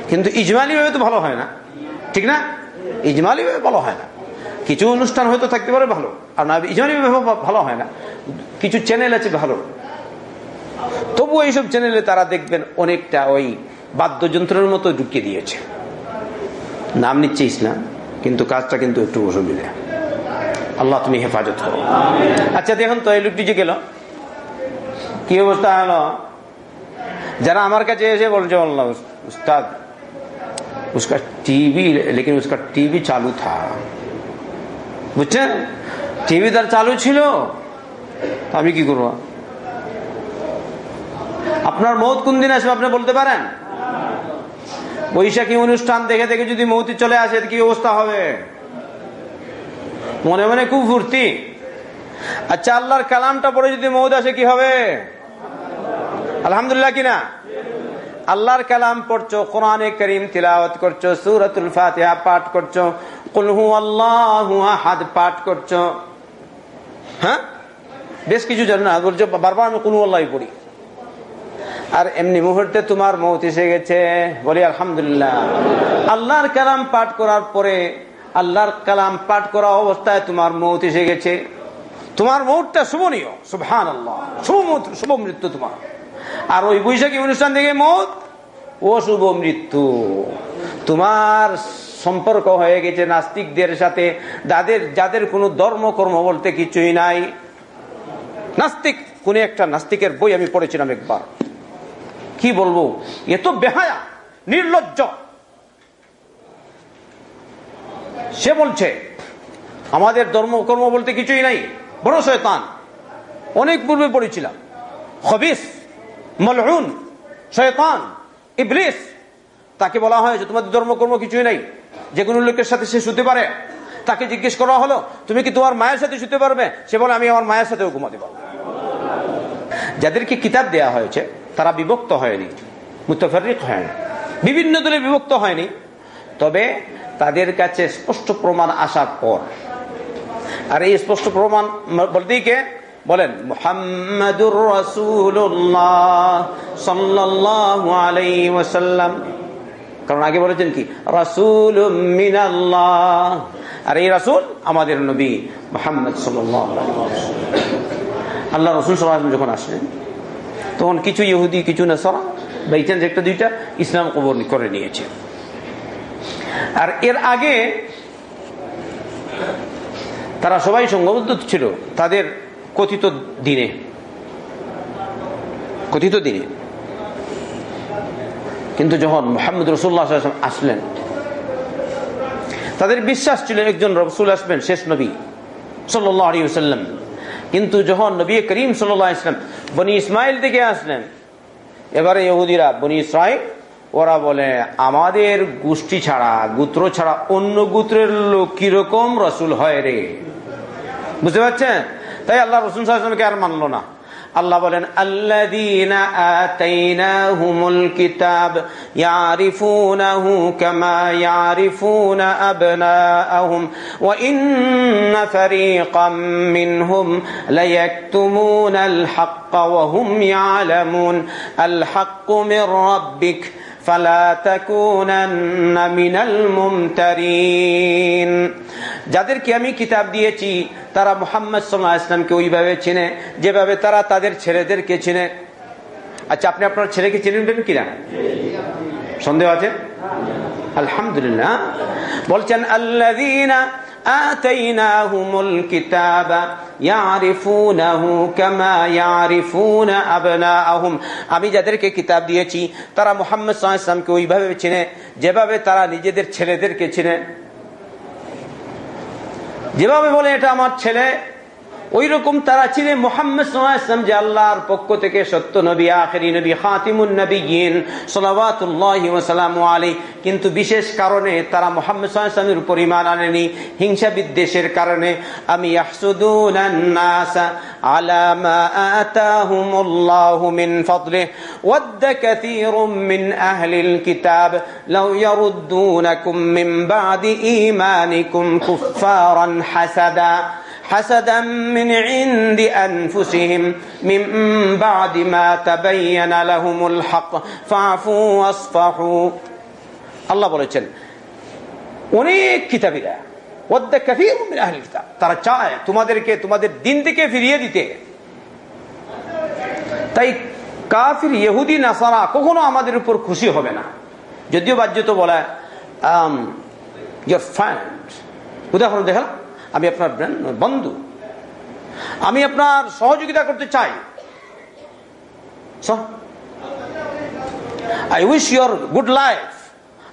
কিন্তু ইজমালি ভাবে তো ভালো হয় না। ঠিক না? ইজমালি ভাবে ভালো হয় না। কিছু অনুষ্ঠান হয়তো থাকতে পারে ভালো, আর না, ইজমালি ভাবে ভালো হয় না। কিছু চ্যানেল আছে ভালো। তবু এইসব চ্যানেলে তারা দেখবেন অনেকটা ওই বাদ্যযন্ত্রের মতো ঢুকিয়ে দিয়েছে। নাম নিচ্ছে ইসলাম কিন্তু কাজটা কিন্তু একটু অসুবিধা আল্লাহ তুমি হেফাজত করো আচ্ছা দেখুন তো এই লোকটি যে গেল কি অবস্থা হলো जरा हमारे का जैसे बोल जो अल्लाह उस्ताद उसका टीवी लेकिन उसका टीवी चालू था বুঝছেন টিভি তার চালু ছিল আমি কি করবো আপনার মৌত কোন দিন আসবে আপনি বলতে পারেন বৈশাখী অনুষ্ঠান দেখে দেখে যদি মৌতি চলে আসে কি অবস্থা হবে? মনে মনে খুব ফুর্তি। আচ্ছা আল্লাহর কালামটা পড়ে যদি মৌত আসে, কি হবে? আলহামদুলিল্লাহ কিনা আল্লাহর কালাম পড়ছো, কোরআনে করিম তিলাওয়াত করছ, সুরাতুল ফাতিহা পাঠ করছ কুলহু আল্লাহু আহাদ পাঠ করছ। হ্যাঁ? বেশ কিছু জানো না বারবার আমি কুলহু আল্লাহ পড়ি। আর এমনি মুহূর্তে তোমার মৌত এসে গেছে। বলি, আলহামদুলিল্লাহ। আল্লাহর কালাম পাঠ করার পরে, আল্লাহর কালাম পাঠ করা অবস্থায় তোমার মৌত এসে গেছে। তোমার মৌতটা শুভনীয়। সুবহান আল্লাহ শুভ শুভ মৃত্যু তোমার। আর ওই বৈশাখী অনুষ্ঠান থেকে মত ও শুভ মৃত্যু। তোমার সম্পর্ক হয়ে গেছে নাস্তিকদের সাথে। যাদের যাদের কোনো ধর্মকর্ম বলতে কিছুই নাই। নাস্তিক, কোন একটা নাস্তিকের বই আমি পড়েছিলাম একবার। কি বলব? এ তো বেহায়া, নির্লজ্জ। সে বলছে, আমাদের ধর্মকর্ম বলতে কিছুই নাই, বড় শয়তান। অনেক পূর্বে পড়েছিলাম। হবিস মলহুন, শয়তান, ইবলিস, তাকে বলা হয় যে, তোমাদের ধর্মকর্ম কিছুই নাই। যে কোনো লোকের সাথে সে শুতে পারে। তাকে জিজ্ঞেস করা হলো, তুমি কি তোমার মায়ের সাথে শুতে পারবে? সে বলে, আমি আমার মায়ের সাথেও ঘুমাতে পারব। যাদেরকে কিতাব দেয়া হয়েছে তারা বিভক্ত হয়নি মুতফারিক হয়নি, বিভিন্ন দলে বিভক্ত হয়নি। তবে তাদের কাছে স্পষ্ট প্রমাণ আসার পর, আর এই স্পষ্ট প্রমাণ বলতেই কে? বলেন ওয়াসাল্লাম। কারণ আগে বলেছেন কি? রাসূল আর এই রাসূল আমাদের নবী মুহাম্মদ আল্লাহ রসুল যখন আসলেন তখন কিছু ইহুদি, কিছু নাসারা বাই চান্স একটা দুইটা ইসলাম কবর করে নিয়েছে। আর এর আগে তারা সবাই সংঘবদ্ধ ছিল তাদের কথিত দিনে। কথিত দিনে। কিন্তু যখন মোহাম্মদ রসুল্লাহ আসলেন, তাদের বিশ্বাস ছিল একজন রসুল আসবেন, শেষ নবী সাল্লাম কিন্তু যখন নবী করিম সাল্লাহ ইসলাম বনি ইসমাইল থেকে আসলেন, এবারে ইহুদিরা, বনি ইসরাইল, ওরা বলে, আমাদের গোষ্ঠী ছাড়া, গুত্র ছাড়া অন্য গুত্রের লোক কীরকম রসুল হয় রে? বুঝতে পারছেন? তাই আল্লাহ রসুল সাল্লামকে আর মানলো না। আল্লাহ বলেন আল্লাযীনা আতাইনাহুমুল কিতাব ইয়ারিফুনাহু কামা ইয়ারিফুনা আবনাআহুম ওয়া ইন্না ফারীকাম মিনহুম লায়াকতুমুনাল হাক্কা ওয়া হুম ইয়ালামুন আল হাক্কু মির রাব্বিক যাদেরকে আমি কিতাব দিয়েছি, তারা মোহাম্মদ সাল্লাহ ইসলামকে ওইভাবে চিনে, যেভাবে তারা তাদের ছেলেদেরকে চিনে। আচ্ছা আপনি আপনার ছেলেকে চিনে নেবেন কিনা? সন্দেহ আছে? আলহামদুলিল্লাহ। বলছেন আল্লাহ آتيناهم الكتاب يعرفونه كما يعرفون أبناءهم আমি যাদেরকে কিতাব দিয়েছি তারা মোহাম্মদ সাল্লামকে ওইভাবে চিনে যেভাবে তারা নিজেদের ছেলেদেরকে চিনে যেভাবে বলে এটা আমার ছেলে ওই রকম তারা ছিলেন মোহাম্মদ সাল্লাম আল্লাহর পক্ষ থেকে সত্য নবী, আখেরি নবী, খাতিমুন নবীন সালাম কিন্তু বিশেষ কারণে তারা মোহাম্মদ সাল্লামের উপর ইমান আনেনি। হিংসা বিদ্বেষের কারণে। আমি ইমানিকুম কুফারান হাসাদা। الله من فضله ود كثير من أهل الكتاب لو يردونكم من بعد إيمانكم كفارا حسدا حسدا من عند أنفسهم من بعد ما تبين لهم الحق فاعفوا واصفحوا الله বলেছেন অনেক কিতাবীরা তারা চায় তোমাদেরকে তোমাদের দিন থেকে ফিরিয়ে দিতে তাই কাফির ইহুদি নাসারা কখনো আমাদের উপর খুশি হবে না যদিও বাহ্যত বলা উদাহরণ দেখালাম আমি আপনার বন্ধু। আমি আপনার সহযোগিতা করতে চাই। I wish your good life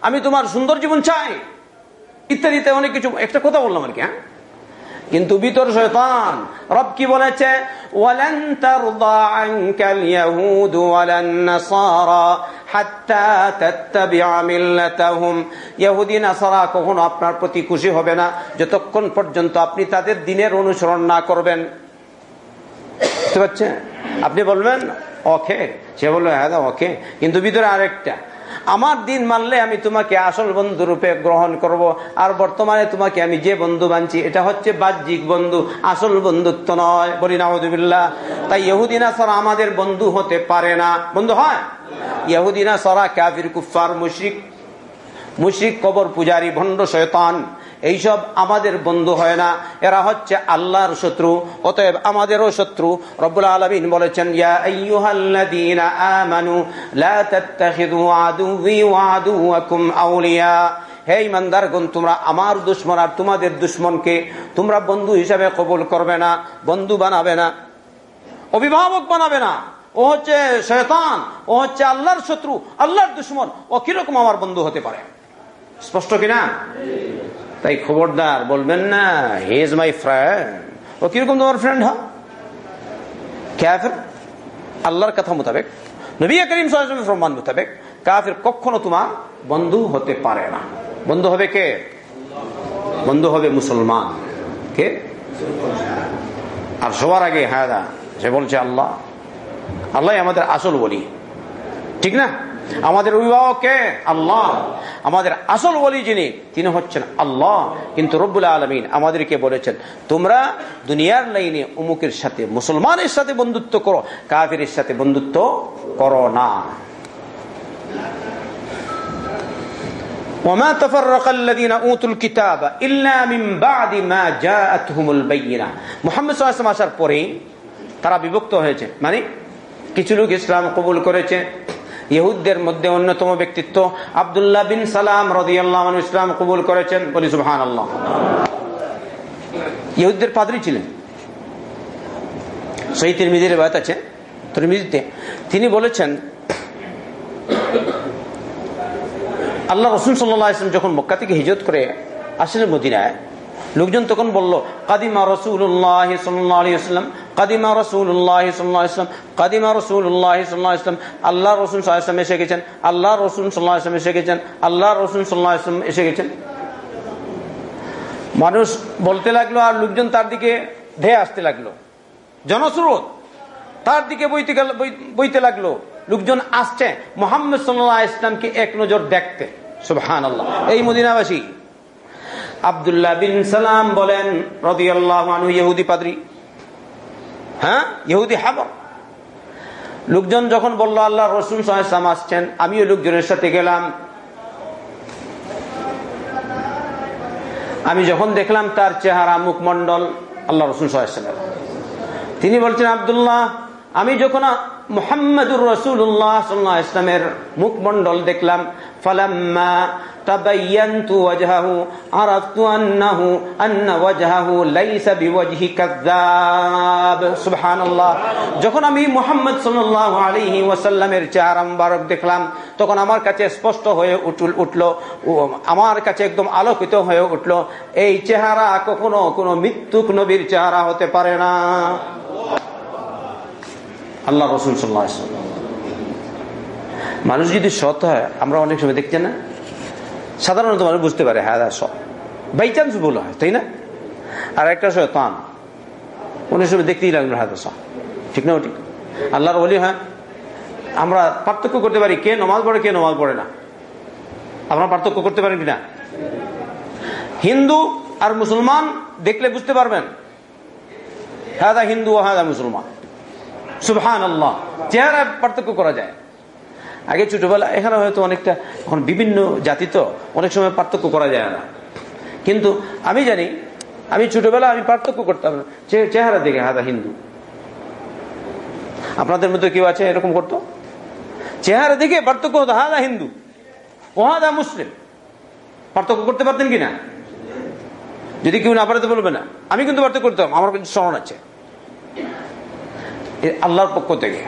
আমি তোমার সুন্দর জীবন চাই। ইত্যাদিতে অনেক কিছু একটা কথা বললাম আর কি হ্যাঁ? কিন্তু ভিতর শয়তান, রব কি বলেছে? ওয়ালান তারদা আনকাল ইয়াহুদ ওয়ালান নাসারা। কখনো আপনার প্রতি খুশি হবে না। যতক্ষণ পর্যন্ত আপনি তাদের দিনের অনুসরণ না করবেন। বুঝতে পারছেন? আপনি বলবেন, ওকে। সে বলল হ্যাঁ ওকে। কিন্তু ভিতরে আরেকটা আমার দিন মানলে আমি তোমাকে আসল বন্ধু রূপে গ্রহণ করব, আর বর্তমানে তোমাকে আমি যে বন্ধু মানছি, এটা হচ্ছে বাহ্যিক বন্ধু, আসল বন্ধুত্ব নয়। বলি নাহদুবিল্লাহ তাই ইহুদিনা সরা আমাদের বন্ধু হতে পারে না। বন্ধু হয়? ইহুদিনা সরা কাফির কুফার মুশিক মুশরিক কবর পূজারী, ভণ্ড শয়তান। এইসব আমাদের বন্ধু হয় না। এরা হচ্ছে আল্লাহর শত্রু, অতএব আমাদেরও শত্রু। রব্বুল আলমিন বলেছেন হে ইমানদারগণ, তোমরা আমার দুশ্মন আর তোমাদের দুশ্মনকে তোমরা বন্ধু হিসাবে কবুল করবে না, বন্ধু বানাবে না, অভিভাবক বানাবে না। ও হচ্ছে শয়তান, ও হচ্ছে আল্লাহর শত্রু, আল্লাহর দুশ্মন। ও কীরকম আমার বন্ধু হতে পারে? স্পষ্ট কিনা? তাই খবরদার বলবেন না হি ইজ মাই ফ্রেন্ড ও কীরকম তোমার ফ্রেন্ড হয়? ক্যাফের আল্লাহর কথা মোতাবেক। নবী করিম সাল্লামের ফরমান মোতাবেক। কাফের কখনো তোমার বন্ধু হতে পারে না। বন্ধু হবে কে? বন্ধু হবে মুসলমান। কে? আর সবার আগে হ্যাঁ সে বলছে আল্লাহ। আল্লাহ আমাদের আসল বলি ঠিক না? আমাদের অভিভাবক কে আল্লাহ আমাদের আসল বলি যিনি তিনি হচ্ছেন আল্লাহ কিন্তু রব্বুল আলমিন আমাদেরকে বলেছেন তোমরা দুনিয়ার লাইনে অমুকের সাথে মুসলমানের সাথে বন্ধুত্ব করো কাফির সাথে বন্ধুত্ব করো না وما تفرق الذين اوتوا الكتاب الا من بعد ما جاءتهم البينه محمد صلى الله عليه وسلم আসার পরে তারা বিভক্ত হয়েছে মানে কিছু লোক ইসলাম কবুল করেছে ইহুদদের মধ্যে অন্যতম ব্যক্তিত্ব আবদুল্লাহ বিন সালাম রদিয়াল্লাহ ইসলাম কবুল করেছেন, বলি সুহান আল্লাহ ইহুদদের পাদরি ছিলেন। সেই তিরমিজির বাত আছে, তিরমিজিতে। তিনি বলেছেন, আল্লাহ রসুল সাল্লাহ ইসলাম যখন মক্কা থেকে হিজত করে আসলেন মদিনায় লোকজন তখন বলল, কাদিমা রসুল্লাহ সাল্লাম কাদিমা রসুল্লাহ সাল্লাহ ইসলাম কাদিমা রসুল্লাহ সাল্লাহ ইসলাম আল্লাহ রসুল সাল্লাহ ইসলাম এসে গেছেন, আল্লাহ রসুল সাল্লাহ ইসলাম এসে গেছেন, আল্লাহ রসুল সাল্লাহ ইসলাম এসে গেছেন। মানুষ বলতে লাগল আর লোকজন তার দিকে ধেয়ে আসতে লাগল। জনস্রোত তার দিকে বইতে গেল বইতে লাগল, লোকজন আসছে, মোহাম্মদ সাল্লাহ ইসলামকে এক নজর দেখতে। সুবহান এই মদিনাবাসী আবদুল্লাহ বিন সালাম বলেন, রদিয়াল্লাহ ইহুদি পাদ্রি। হ্যাঁ? ইহুদি হাবর। লোকজন যখন বলল আল্লাহ রসুন সাহাম আসছেন, আমিও লোকজনের সাথে গেলাম। আমি যখন দেখলাম তার চেহারা মুখমন্ডল আল্লাহ রসুন সাহেব তিনি বলছেন, আবদুল্লাহ, আমি যখন মোহাম্মদুর রসুল্লাহ সাল্লাহ ইসলামের মুখমন্ডল দেখলাম, ফালাম্মা تبينت وجهه عرفت أنه أن وجهه ليس بوجه كذاب سبحان الله যখন আমি মোহাম্মদ সাল্লাল্লাহু আলাইহি ওয়াসাল্লামের চেহারা মুবারক দেখলাম তখন আমার কাছে স্পষ্ট হয়ে উঠল উঠল আমার কাছে একদম আলোকিত হয়ে উঠল এই চেহারা কখনো কোনো মৃত্যুক নবীর চেহারা হতে পারে না আল্লাহ রসুল সাল্লাহ মানুষ যদি সৎ হয় আমরা অনেক সময় দেখছি না সাধারণত মানুষ বুঝতে পারে হ্যাঁ সৎ বাই চান্স ভুল হয়, তাই না? আর একটা সময় শয়তান অনেক সময় দেখতেই লাগল হ্যাঁ সৎ ঠিক না, ঠিক? আল্লাহর বলি হ্যাঁ? আমরা পার্থক্য করতে পারি, কে নমাজ পড়ে, কে নমাজ পড়ে না। আমরা পার্থক্য করতে পারেন কিনা? হিন্দু আর মুসলমান দেখলে বুঝতে পারবেন। হ্যাঁ হিন্দু ও হ্যাঁ মুসলমান। সুবহান আল্লাহ চেহারা পার্থক্য করা যায়। আগে ছোটবেলা, এখানে হয়তো অনেকটা, এখন বিভিন্ন জাতি তো অনেক সময় পার্থক্য করা যায় না। কিন্তু আমি জানি, আমি ছোটবেলা আমি পার্থক্য করতাম না চেহারা দেখে হাদা হিন্দু। আপনাদের মধ্যে কেউ আছে এরকম করতো? চেহারা দেখে পার্থক্য হতো হাদা হিন্দু, ও হাদা মুসলিম। পার্থক্য করতে পারতেন কিনা যদি কেউ না পারে বলবে না। আমি কিন্তু পার্থক্য করতাম, আমার কিন্তু স্মরণ আছে। আল্লাহর পক্ষ থেকে।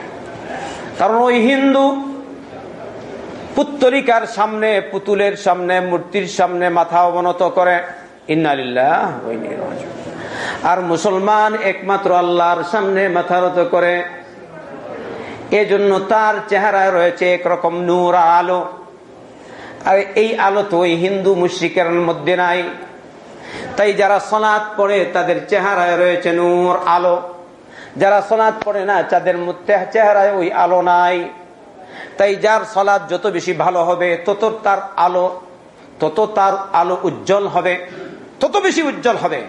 কারণ ওই হিন্দু পুত্তরিকার সামনে, পুতুলের সামনে, মূর্তির সামনে মাথা অবনত করে। ইন্নালিল্লাহ আর মুসলমান একমাত্র আল্লাহর সামনে মাথা নত করে। এজন্য তার চেহারায় রয়েছে একরকম নূর আলো। আর এই আলো তো ওই হিন্দু মুশ্রিকের মধ্যে নাই। তাই যারা সনাত পড়ে, তাদের চেহারায় রয়েছে নূর আলো। যারা সনাত পড়ে না, তাদের চেহারায় ওই আলো নাই। তাই যার সলাদ যত বেশি ভালো হবে, তত তার আলো, তত তার আলো উজ্জ্বল হবে, তত বেশি উজ্জ্বল হবে।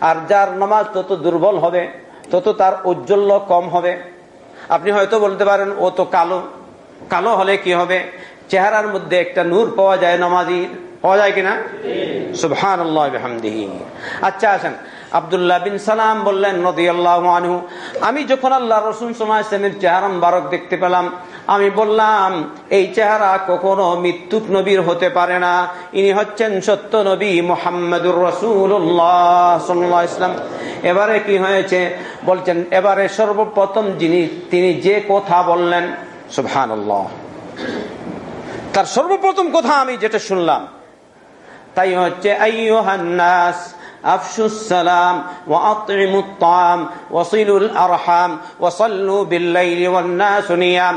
আর যার নমাজ তত দুর্বল হবে, তত তার উজ্জ্বল্য কম হবে। আপনি হয়তো বলতে পারেন, ও তো কালো। কালো হলে কি হবে? চেহারার মধ্যে একটা নূর পাওয়া যায় নমাজি। পাওয়া যায় কিনা? সুবহান আচ্ছা আসেন। আবদুল্লাহ বিন সালাম বললেন নদী আল্লাহ আমি যখন আল্লাহ রসুন সোমাইসলামের চেহারা বারক দেখতে পেলাম আমি বললাম, এই চেহারা কখনো মৃত্যুক নবীর হতে পারে না। ইনি হচ্ছেন সত্য নবী মোহাম্মদুর রসুল্লাহ ইসলাম এবারে কি হয়েছে? বলছেন, এবারে সর্বপ্রথম যিনি, তিনি যে কথা বললেন সুবহান তার সর্বপ্রথম কথা আমি যেটা শুনলাম, তাই হচ্ছে আইয়ুহান্নাস আফসুস সালাম ওয়া আতইমুত তাম ওয়াসিলুল আরহাম ওয়াসাল্লু বিল্লাইলি ওয়ান নাস নিয়াম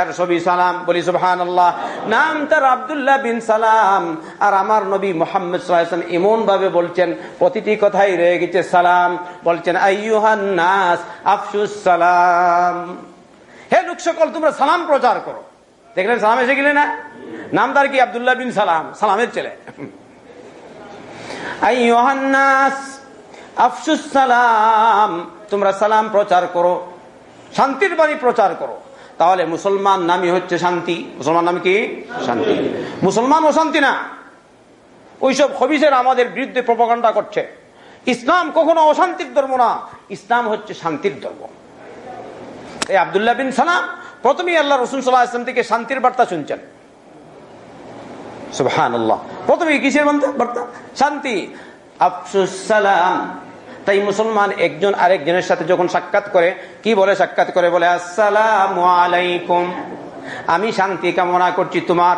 আর সবই সালাম। বলি নাম তার আব্দুল্লাহ বিন সালাম। আর আমার নবী মুহাম্মদ সাল্লাল্লাহু আলাইহি বলছেন, প্রতিটি কথাই রয়ে গেছে সালাম। বলছেন আইয়ুহান নাস হে লোক সকল, তোমরা সালাম প্রচার করো। দেখলেন সালাম এসে গেলে না? নাম তার কি আবদুল্লাহ বিন সালাম? সালামের ছেলে। আফসুস সালাম, তোমরা সালাম প্রচার করো, শান্তির বাণী প্রচার করো। তাহলে মুসলমান নামই হচ্ছে শান্তি। মুসলমান নাম কি? শান্তি। মুসলমান অশান্তি না। ওইসব হবিসের আমাদের বিরুদ্ধে প্রপাগান্ডা করছে। ইসলাম কখনো অশান্তির ধর্ম না। ইসলাম হচ্ছে শান্তির ধর্ম। এই আবদুল্লাহ বিন সালাম, প্রথমেই আল্লাহ রসুল সাল্লাহ ইসলাম থেকে শান্তির বার্তা শুনছেন। শান্তি। আফসুসালাম তাই মুসলমান একজন আরেকজনের সাথে যখন সাক্ষাৎ করে, কি বলে সাক্ষাৎ করে? বলে, আসসালাম আলাইকুম। আমি শান্তি কামনা করছি তোমার।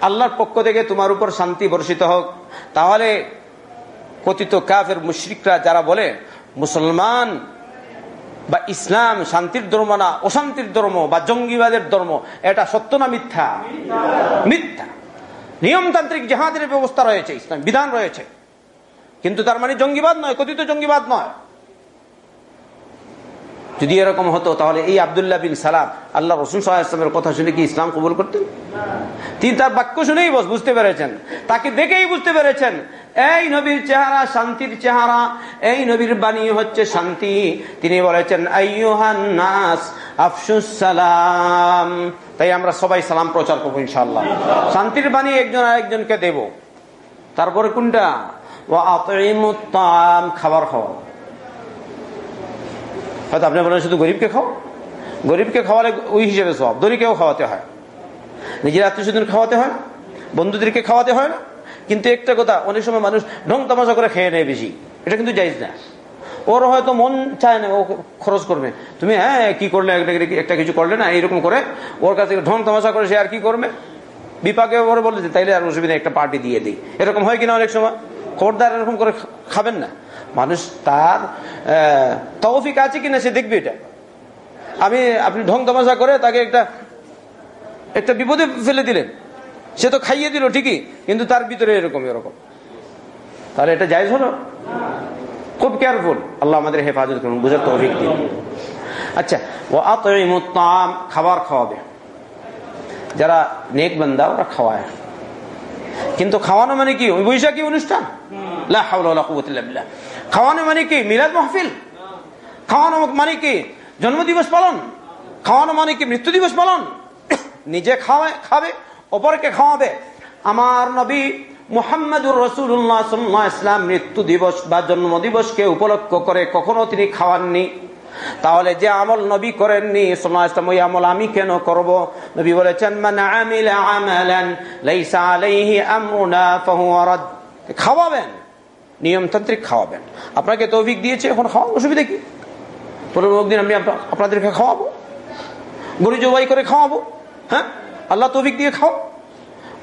আল্লাহর পক্ষ থেকে তোমার উপর শান্তি বর্ষিত হোক। তাহলে কথিত কাফের মুশ্রিকরা যারা বলে, মুসলমান বা ইসলাম শান্তির ধর্ম না, অশান্তির ধর্ম বা জঙ্গিবাদের ধর্ম, এটা সত্য না মিথ্যা? মিথ্যা। নিয়মতান্ত্রিক জেহাদের ব্যবস্থা রয়েছে, ইসলাম বিধান রয়েছে। কিন্তু তার মানে জঙ্গিবাদ নয়, কথিত জঙ্গিবাদ নয়। যদি এরকম হতো, তাহলে এই আবদুল্লাহ বিন সালাম, আল্লাহ রসুল সাল্লামের কথা শুনে কি ইসলাম কবুল করতেন? তিনি তার বাক্য শুনেই বস, বুঝতে পেরেছেন। তাকে দেখেই বুঝতে পেরেছেন। এই নবীর চেহারা শান্তির চেহারা, এই নবীর বাণী হচ্ছে শান্তি। তিনি বলেছেন নাস আফসুস সালাম। তাই আমরা সবাই সালাম প্রচার করব ইনশাল্লাহ শান্তির বাণী একজন আরেকজনকে দেব। তারপরে কোনটা? ও খাবার খাওয়া। হয়তো আপনি বলেন শুধু গরিবকে খাও? গরিবকে খাওয়ালে ওই হিসেবে সব। দরিকেও খাওয়াতে হয়। নিজের আত্মীয় স্বজন খাওয়াতে হয়। বন্ধুদেরকে খাওয়াতে হয় না। কিন্তু একটা কথা, অনেক সময় মানুষ ঢং তামাশা করে খেয়ে নেয় বেশি। এটা কিন্তু যাইজ না। ওর হয়তো মন চায় না, ও খরচ করবে। তুমি হ্যাঁ কি করলে, একটা কিছু করলে না, এইরকম করে ওর কাছে ঢং তামাশা করে সে আর কি করবে? বিপাকে ওর বলে তাইলে আর অসুবিধা একটা পার্টি দিয়ে দিই। এরকম হয় কিনা অনেক সময়? খবরদার এরকম করে খাবেন না। মানুষ তার তৌফিক আছে কিনা সে দেখবে এটা। আমি, আপনি ঢং তামাশা করে তাকে একটা একটা বিপদে ফেলে দিলেন। সে তো খাইয়ে দিল ঠিকই, কিন্তু তার ভিতরে এরকম এরকম তাহলে এটা জায়জ হলো? খুব কেয়ারফুল। আল্লাহ আমাদের হেফাজত করুন, বুঝার তৌফিক দিন। আচ্ছা ও আতম খাবার খাওয়াবে। যারা নেক বান্দা, ওরা খাওয়ায়। কিন্তু খাওয়ানো মানে কি? ওই বৈশাখী অনুষ্ঠান? খাওয়ানো মানে কি? মিলাদ মাহফিল? খাওয়ানো মানে কি? জন্মদিবস পালন? খাওয়ানো মানে কি? মৃত্যু দিবস পালন? নিজে খাওয়া খাবে, অপরকে খাওয়াবে। আমার নবী মুহাম্মদুর রসুল্লাহ ইসলাম মৃত্যু দিবস বা জন্ম দিবসকে উপলক্ষ করে কখনো তিনি খাওয়াননি। তাহলে যে আমল নবী করেননি ইসলাম ওই আমল আমি কেন করব? নবী বলেছেন খাওয়াবেন, নিয়মতান্ত্রিক খাওয়াবেন। আপনাকে তৌফিক দিয়েছে, এখন খাওয়া অসুবিধা কি? পনেরো দিন আমি আপনাদেরকে খাওয়াবো? গরু জবাই করে খাওয়াবো? হ্যাঁ? আল্লাহ তৌফিক দিয়ে খাও।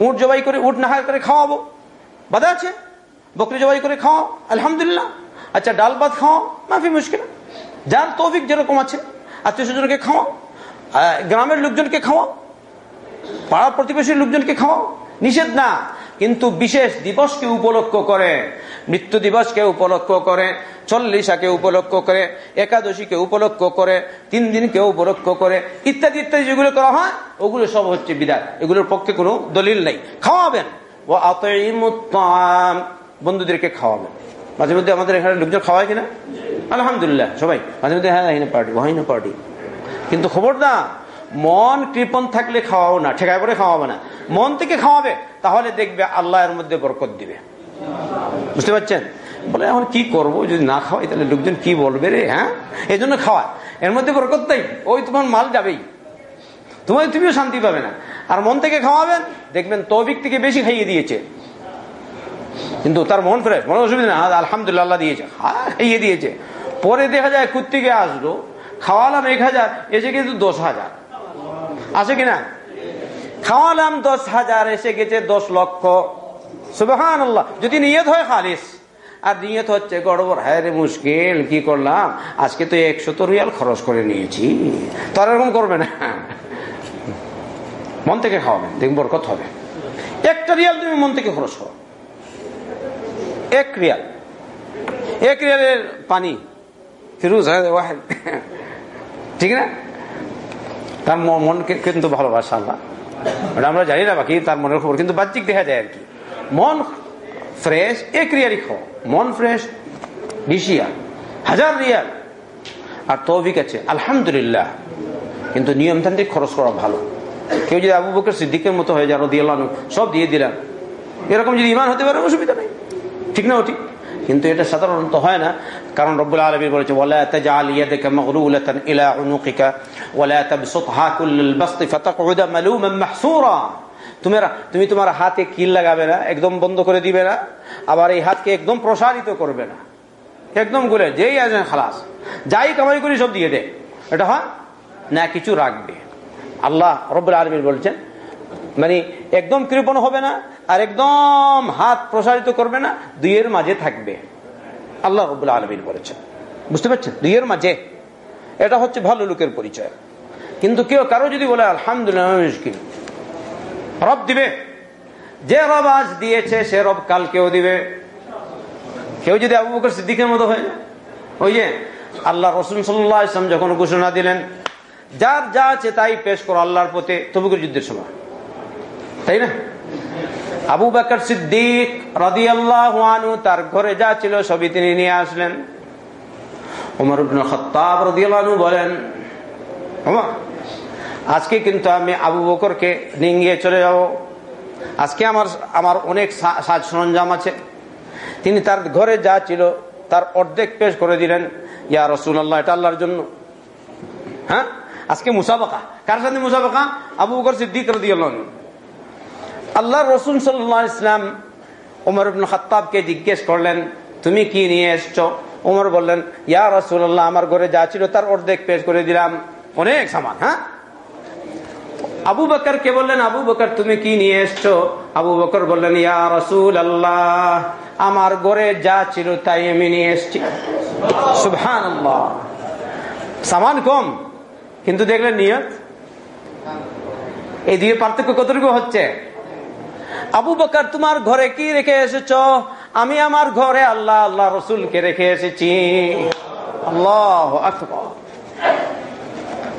উঠ জবাই করে উঠ নাহার করে খাওয়াবো? বাধা আছে? বকরি জবাই করে খাওয়াও আলহামদুলিল্লাহ। আচ্ছা ডাল ভাত খাওয়াও মাফি মুশকিল। যার তৌফিক যেরকম আছে, আত্মীয় স্বজনকে খাওয়াও গ্রামের লোকজনকে খাওয়াও পাড়া প্রতিবেশীর লোকজনকে খাওয়াও নিষেধ না। কিন্তু বিশেষ দিবসকে উপলক্ষ করে, মৃত্যু দিবসকে উপলক্ষ করে, চল্লিশাকে উপলক্ষ করে, একাদশীকে উপলক্ষ করে, তিন দিনকে উপলক্ষ করে, ইত্যাদি ইত্যাদি যেগুলো করা হয়, ওগুলো সব হচ্ছে বিদায় এগুলোর পক্ষে কোনো দলিল নেই। খাওয়াবেন। ও বন্ধুদেরকে খাওয়াবেন। মাঝে মধ্যে আমাদের এখানে লোকজন খাওয়ায় কিনা? আলহামদুলিল্লাহ, সবাই। মাঝে মধ্যে হ্যাঁ হিনা পার্টি ওয়াহিনা পার্টি কিন্তু খবর না, মন কৃপণ থাকলে খাওয়াবো না, ঠেকায় করে খাওয়াবো না। মন থেকে খাওয়াবে, তাহলে দেখবে আল্লাহ এর মধ্যে বরকত দিবে। বুঝতে পারছেন? বলে, এখন কি করব? যদি না খাওয়াই, তাহলে লোকজন কি বলবে রে হ্যাঁ? এই জন্য খাওয়া এর মধ্যে বরকত নেই, ওই তোমার মাল যাবেই। তোমার তুমিও শান্তি পাবে না। আর মন থেকে খাওয়াবেন, দেখবেন তৌফিক থেকে বেশি খাইয়ে দিয়েছে। কিন্তু তার মন ফ্রেশ মনে অসুবিধা না আলহামদুলিল্লাহ দিয়েছে। খাইয়ে দিয়েছে। পরে দেখা যায় কুত্তিকে আসলো, খাওয়ালাম এক হাজার, এসে কিন্তু দশ হাজার। আছে কিনা? খাওয়ালাম দশ হাজার, এসে গেছে দশ লক্ষ। সুবাহান আল্লাহ যদি নিয়ত হয় খালিস। আর নিয়ত হচ্ছে গড়বড়। হ্যাঁ রে মুশকিল, কি করলাম? আজকে তো একশত রিয়াল খরচ করে নিয়েছি। তার এরকম করবে না। মন থেকে খাওয়াবেন দেখুন বরকত হবে। একটা রিয়াল তুমি মন থেকে খরচ করো। এক রিয়াল। এক রিয়ালের পানি। ফিরুজ হ্যাঁ ঠিক না? তার মনকে কিন্তু ভালোবাসা আল্লাহ ওটা আমরা জানি না বাকি, তার মনের খবর। কিন্তু বাহ্যিক দেখা যায় আর কি। মন ফ্রেশ, এক রিয়ালই খাও। মন ফ্রেশ বিশ রিয়াল হাজার রিয়াল। আর তৌফিক আছে, আলহামদুলিল্লাহ। কিন্তু নিয়মতান্ত্রিক খরচ করা ভালো। কেউ যদি আবু বকর সিদ্দিকের মতো হয়ে যায় রদিয়াল সব দিয়ে দিলাম। এরকম যদি ইমান হতে পারে অসুবিধা নেই। ঠিক না ঠিক কিন্তু এটা সাধারণত হয় না, কারণ রব্বুল আলমী বলেছে তোমার তুমি তোমার হাতে কিল লাগাবে না, একদম বন্ধ করে দিবে না, আবার এই হাতকে একদম প্রসারিত করবে না। একদম করে যেই আছে খালাস, যাই কামাই করি সব দিয়ে দে। এটা হয়? না, কিছু রাখবে। আল্লাহ রব্বুল আলমী বলছেন মানে একদম কৃপণ হবে না আর একদম হাত প্রসারিত করবে না, দুইয়ের মাঝে থাকবে। আল্লাহ রব্বুল আলমিন বলেছেন। বুঝতে পারছেন? দুইয়ের মাঝে। এটা হচ্ছে ভালো লোকের পরিচয়। কিন্তু কেউ কারও যদি বলে, আলহামদুলিল্লাহ মুশকিল। রব দিবে। যে রব আজ দিয়েছে, সে রব কাল কেউ দিবে। কেউ যদি আবু বকর সিদ্দিকের মতো হয় ওই যে আল্লাহ রসুল সাল্লাহ ইসলাম যখন ঘোষণা দিলেন যার যা আছে তাই পেশ করো আল্লাহর পথে তবুকের যুদ্ধের সময়। তাই না? আবু বাকর সিদ্দিক রদি আল্লাহ তার ঘরে যা ছিল সবই তিনি নিয়ে আসলেন। খাত্তাব রাদিয়াল্লাহু বলেন আজকে কিন্তু আমি আবু বকরকে নিয়ে চলে যাব। আজকে আমার আমার অনেক সাজ সরঞ্জাম আছে। তিনি তার ঘরে যা ছিল তার অর্ধেক পেশ করে দিলেন। ইয়া রসুল্লাহ এটা আল্লাহর জন্য। হ্যাঁ? আজকে মুসাবাকা। কার সাথে মুসাবাকা? আবু বকর সিদ্দিক আল্লাহ রসুল সাল্লাহ ইসলাম উমর ইবনুল খাত্তাবকে জিজ্ঞেস করলেন, তুমি কি নিয়ে এসছো? উমর বললেন, ইয়া রসুল্লাহ আমার ঘরে যা ছিল তার অর্ধেক পেশ করে দিলাম। অনেক সামান হ্যাঁ? আবু বকর কে বললেন, আবু বকর, তুমি কি নিয়ে এসছো? আবু বকর বললেন, ইয়া রসুল আল্লাহ আমার ঘরে যা ছিল তাই আমি নিয়ে এসছি। সুবহান সামান কম। কিন্তু দেখলেন নিয়ত? এই দিয়ে পার্থক্য কতটুকু হচ্ছে? আবু বকর, তোমার ঘরে কি রেখে এসেছ? আমি আমার ঘরে আল্লাহ আল্লাহ রসুলকে রেখে এসেছি। আল্লাহ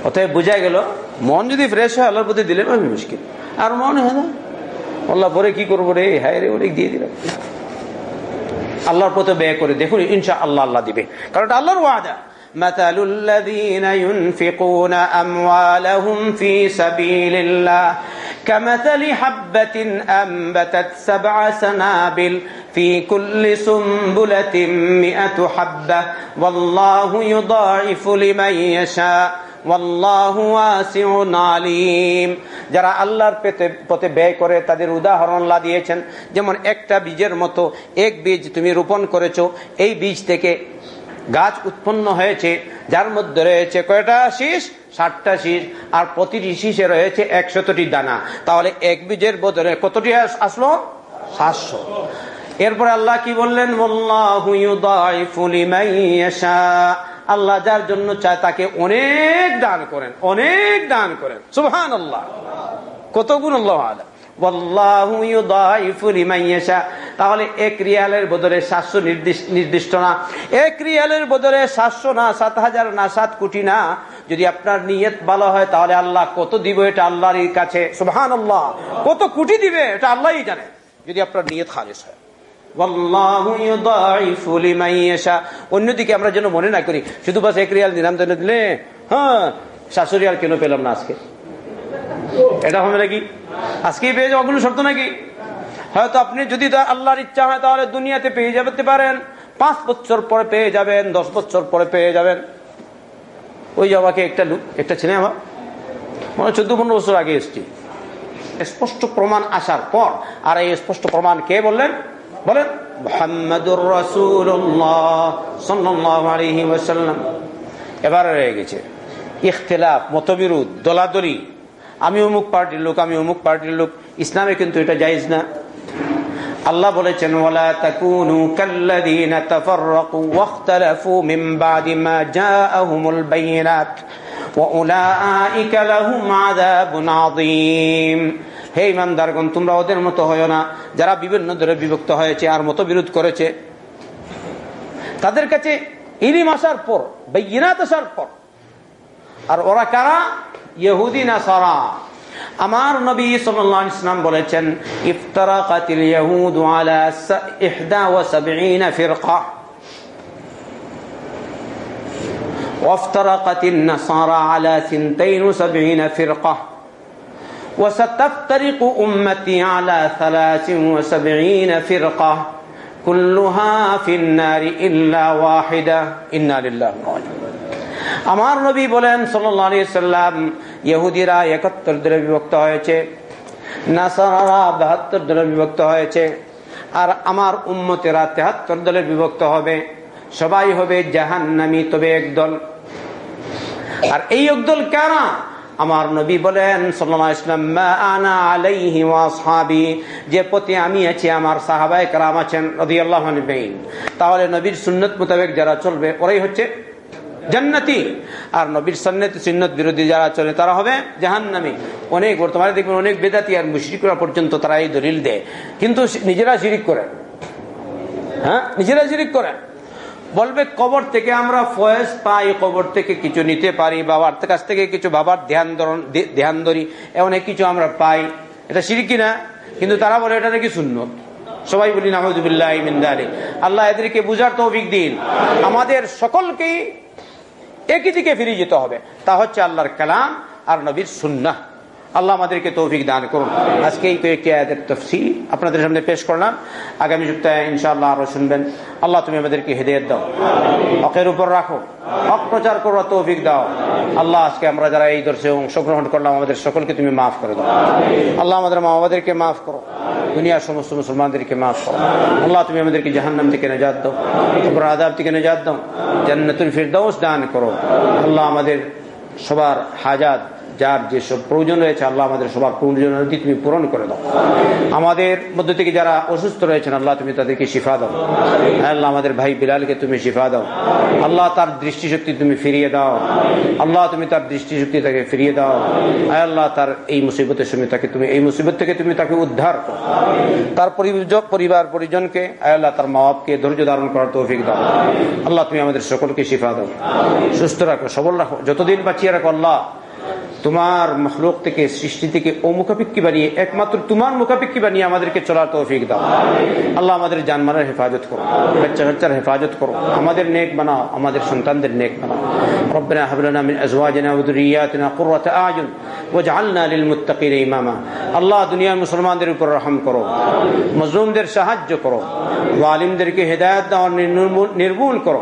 অতএব বুঝা গেল, মন যদি ফ্রেশ হয়, আল্লাহর প্রতি দিলে আমি মুশকিল। আর মন হয় না। আল্লাহ পরে কি করব রে? হায় রে, অনেক দিয়ে দিলাম। আল্লাহর পথে ব্যয় করে, দেখুন ইনশা আল্লাহ আল্লাহ দিবে। কারণ আল্লাহর ওয়াদা। مثل الذين ينفقون أموالهم في سبيل الله كمثل حبة أنبتت سبع سنابل في كل سنبلة مئة حبة والله يضاعف لمن يشاء والله واسع عليم যারা আল্লাহর পেতে পথে ব্যয় করে তাদের উদাহরণ লা দিয়েছেন যেমন একটা বীজের মতো এক বীজ তুমি রোপণ করেছো এই বীজ থেকে গাছ উৎপন্ন হয়েছে, যার মধ্যে রয়েছে কয়টা শীষ? ষাটটা শীষ, আর প্রতিটি শীষে রয়েছে একশতটি দানা। তাহলে এক বীজের বদলে কতটি আস- আসলো? সাতশো। এরপরে আল্লাহ কি বললেন। আল্লাহ যার জন্য চায় তাকে অনেক দান করেন, অনেক দান করেন। সুহান আল্লাহ কত গুণ আল্লাহ আলাম। তাহলে এক রিয়ালের বদলে সাতশো নির্দিষ্ট না। এক রিয়ালের বদলে সাতশো না, সাত হাজার না, সাত কোটি না। যদি আপনার নিয়ত ভালো হয়, তাহলে আল্লাহ কত দিব এটা আল্লাহর কাছে। সুবহান আল্লাহ কত কোটি দিবে, এটা আল্লাহই জানে। যদি আপনার নিয়ত খালিস হয়। অন্যদিকে আমরা যেন মনে না করি, শুধু বাস এক রিয়াল দিলাম তো দিলে হ্যাঁ সাতশো রিয়াল কেন পেলাম না আজকে? এটা হবে নাকি? আজকে পেয়ে যাওয়া কোনো শর্ত নাকি? হয়তো আপনি যদি আল্লাহর ইচ্ছা হয় তাহলে দুনিয়াতে পেয়ে যেতে পারেন। পাঁচ বছর পরে পেয়ে যাবেন, দশ বছর পরে পেয়ে যাবেন। ওই যে আমাকে একটা লোক একটা ছেলে আমার, মনে চোদ্দ পনেরো বছর আগে এসছি। স্পষ্ট প্রমাণ আসার পর, আর এই স্পষ্ট প্রমাণ কে বললেন? বলেন এবার রয়ে গেছে। ইখতলাফ, মতবিরোধ, দলাদলি আমি অমুক পার্টির লোক, আমি অমুক পার্টির লোক, ইসলামে কিন্তু এটা জায়েজ না। আল্লাহ বলেছেন তোমরা ওদের মতো হয় না, যারা বিভিন্ন দলে বিভক্ত হয়েছে আর মত বিরোধ করেছে। তাদের কাছে ইলিম আসার পর বাইয়িনাত আসার পর, আর ওরা কারা? ইহুদি না সারা আমার নবী সাল্লাল্লাহু আলাইহি ইসলাম বলেছেন ইফতারাকাতিল ইয়াহুদ আলা 71 ফিরকা وافترقت النصارى على 72 فرقة وستفترق أمتي على 73 فرقة كلها في النار إلا واحدة إنا لله راجعون আমার নবী বলেন সাল্লাম, ইহুদিরা একাত্তর দলে বিভক্ত হয়েছে বাহাত্তর দলে বিভক্ত হয়েছে, আর আমার উন্মতেরা তেহাত্তর দলে বিভক্ত হবে। সবাই হবে জাহান নামি তবে একদল আর এই একদল কেনা আমার নবী বলেন সাল্লাহাবি যে প্রতি আমি আছি, আমার সাহাবায় কারাম আছেন তাহলে নবীর সুন্নত মোতাবেক যারা চলবে, ওরাই হচ্ছে জান্নাতি। আর নবীর সন্ন্যত সুন্নত বিরোধী যারা চলে, তারা হবে জাহান্নামী। অনেক বর্তমানে দেখবেন অনেক বেদাতি আর মুশরিকরা পর্যন্ত তারা এই দলিল দেয়। কিন্তু নিজেরা শিরিক করে। হ্যাঁ? নিজেরা শিরিক করে। বলবে, কবর থেকে আমরা ফয়েজ পাই, কবর থেকে কিছু নিতে পারি, বাবার কাছ থেকে কিছু, বাবার ধ্যান ধরন ধ্যান ধরি অনেক কিছু আমরা পাই। এটা শিরিক কিনা? কিন্তু তারা বলে, এটা নাকি শূন্য সবাই বলি নাহজুবিল্লাহ আল্লাহ এদেরকে বুঝার তৌফিক দিন। আমাদের সকলকেই একই দিকে ফিরে যেতে হবে। তা হচ্ছে আল্লাহর কালাম আর নবীর সুন্নাহ। আল্লাহ আমাদেরকে তৌফিক দান করুন। আজকে এই কয়েকটি আয়াতের তফসিল আপনাদের সামনে পেশ করলাম। আগামী সপ্তাহে ইনশাআল্লাহ আরও শুনবেন। আল্লাহ তুমি আমাদেরকে হেদায়ত দাও। হকের উপর রাখো। হক প্রচার করো, তৌফিক দাও। আল্লাহ, আজকে আমরা যারা এই দর্শে অংশগ্রহণ করলাম, আমাদের সকলকে তুমি মাফ করে দাও। আল্লাহ আমাদের মা বাবাদেরকে মাফ করো। দুনিয়ার সমস্ত মুসলমানদেরকে মাফ করো। আল্লাহ, তুমি আমাদেরকে জাহান্নাম থেকে নেজাত দাও, কবর আদাব থেকে নেজাত দাও, জান্নাতুল ফিরদাউস দান করো। আল্লাহ আমাদের সবার হাজাত যার যেসব প্রয়োজন রয়েছে, আল্লাহ আমাদের সবার প্রয়োজন তুমি পূরণ করে দাও। আমাদের মধ্য থেকে যারা অসুস্থ রয়েছেন, আল্লাহ তুমি তাদেরকে শিফা দাও। আল্লাহ, আমাদের ভাই বিলালকে তুমি শিফা দাও। আল্লাহ, তার দৃষ্টিশক্তি তুমি ফিরিয়ে দাও। আল্লাহ, তুমি তার দৃষ্টিশক্তি তাকে ফিরিয়ে দাও। আল্লাহ, তার এই মুসিবতের সময় তাকে তুমি, এই মুসিবত থেকে তুমি তাকে উদ্ধার করো। তার পরিবার পরিজনকে আল্লাহ, তার মা বাপকে ধৈর্য ধারণ করার তৌফিক দাও। আল্লাহ, তুমি আমাদের সকলকে শিফা দাও। সুস্থ রাখো, সবল রাখো। যতদিন বাঁচিয়ে রাখো আল্লাহ তোমার মখলুক থেকে সৃষ্টি থেকে ও মুখাপিক্ষি বানিয়ে একমাত্র তোমার মুখাপিক্ষি বানিয়ে আমাদেরকে চলার তৌফিক দাও আল্লাহ আমাদের জানমানের হেফাজত করো বাচ্চা কাচ্চার হেফাজত করো আমাদের নেক বানাও আমাদের সন্তানদের নেক বানাও ربنا هب لنا من ازواجنا وذرياتنا قرة اعين واجعلنا للمتقين اماما আল্লাহ দুনিয়ার মুসলমানদের উপর রহম করো মজলুমদের সাহায্য করো ওয়ালিমদেরকে হেদায়েত দাও নির্মূল করো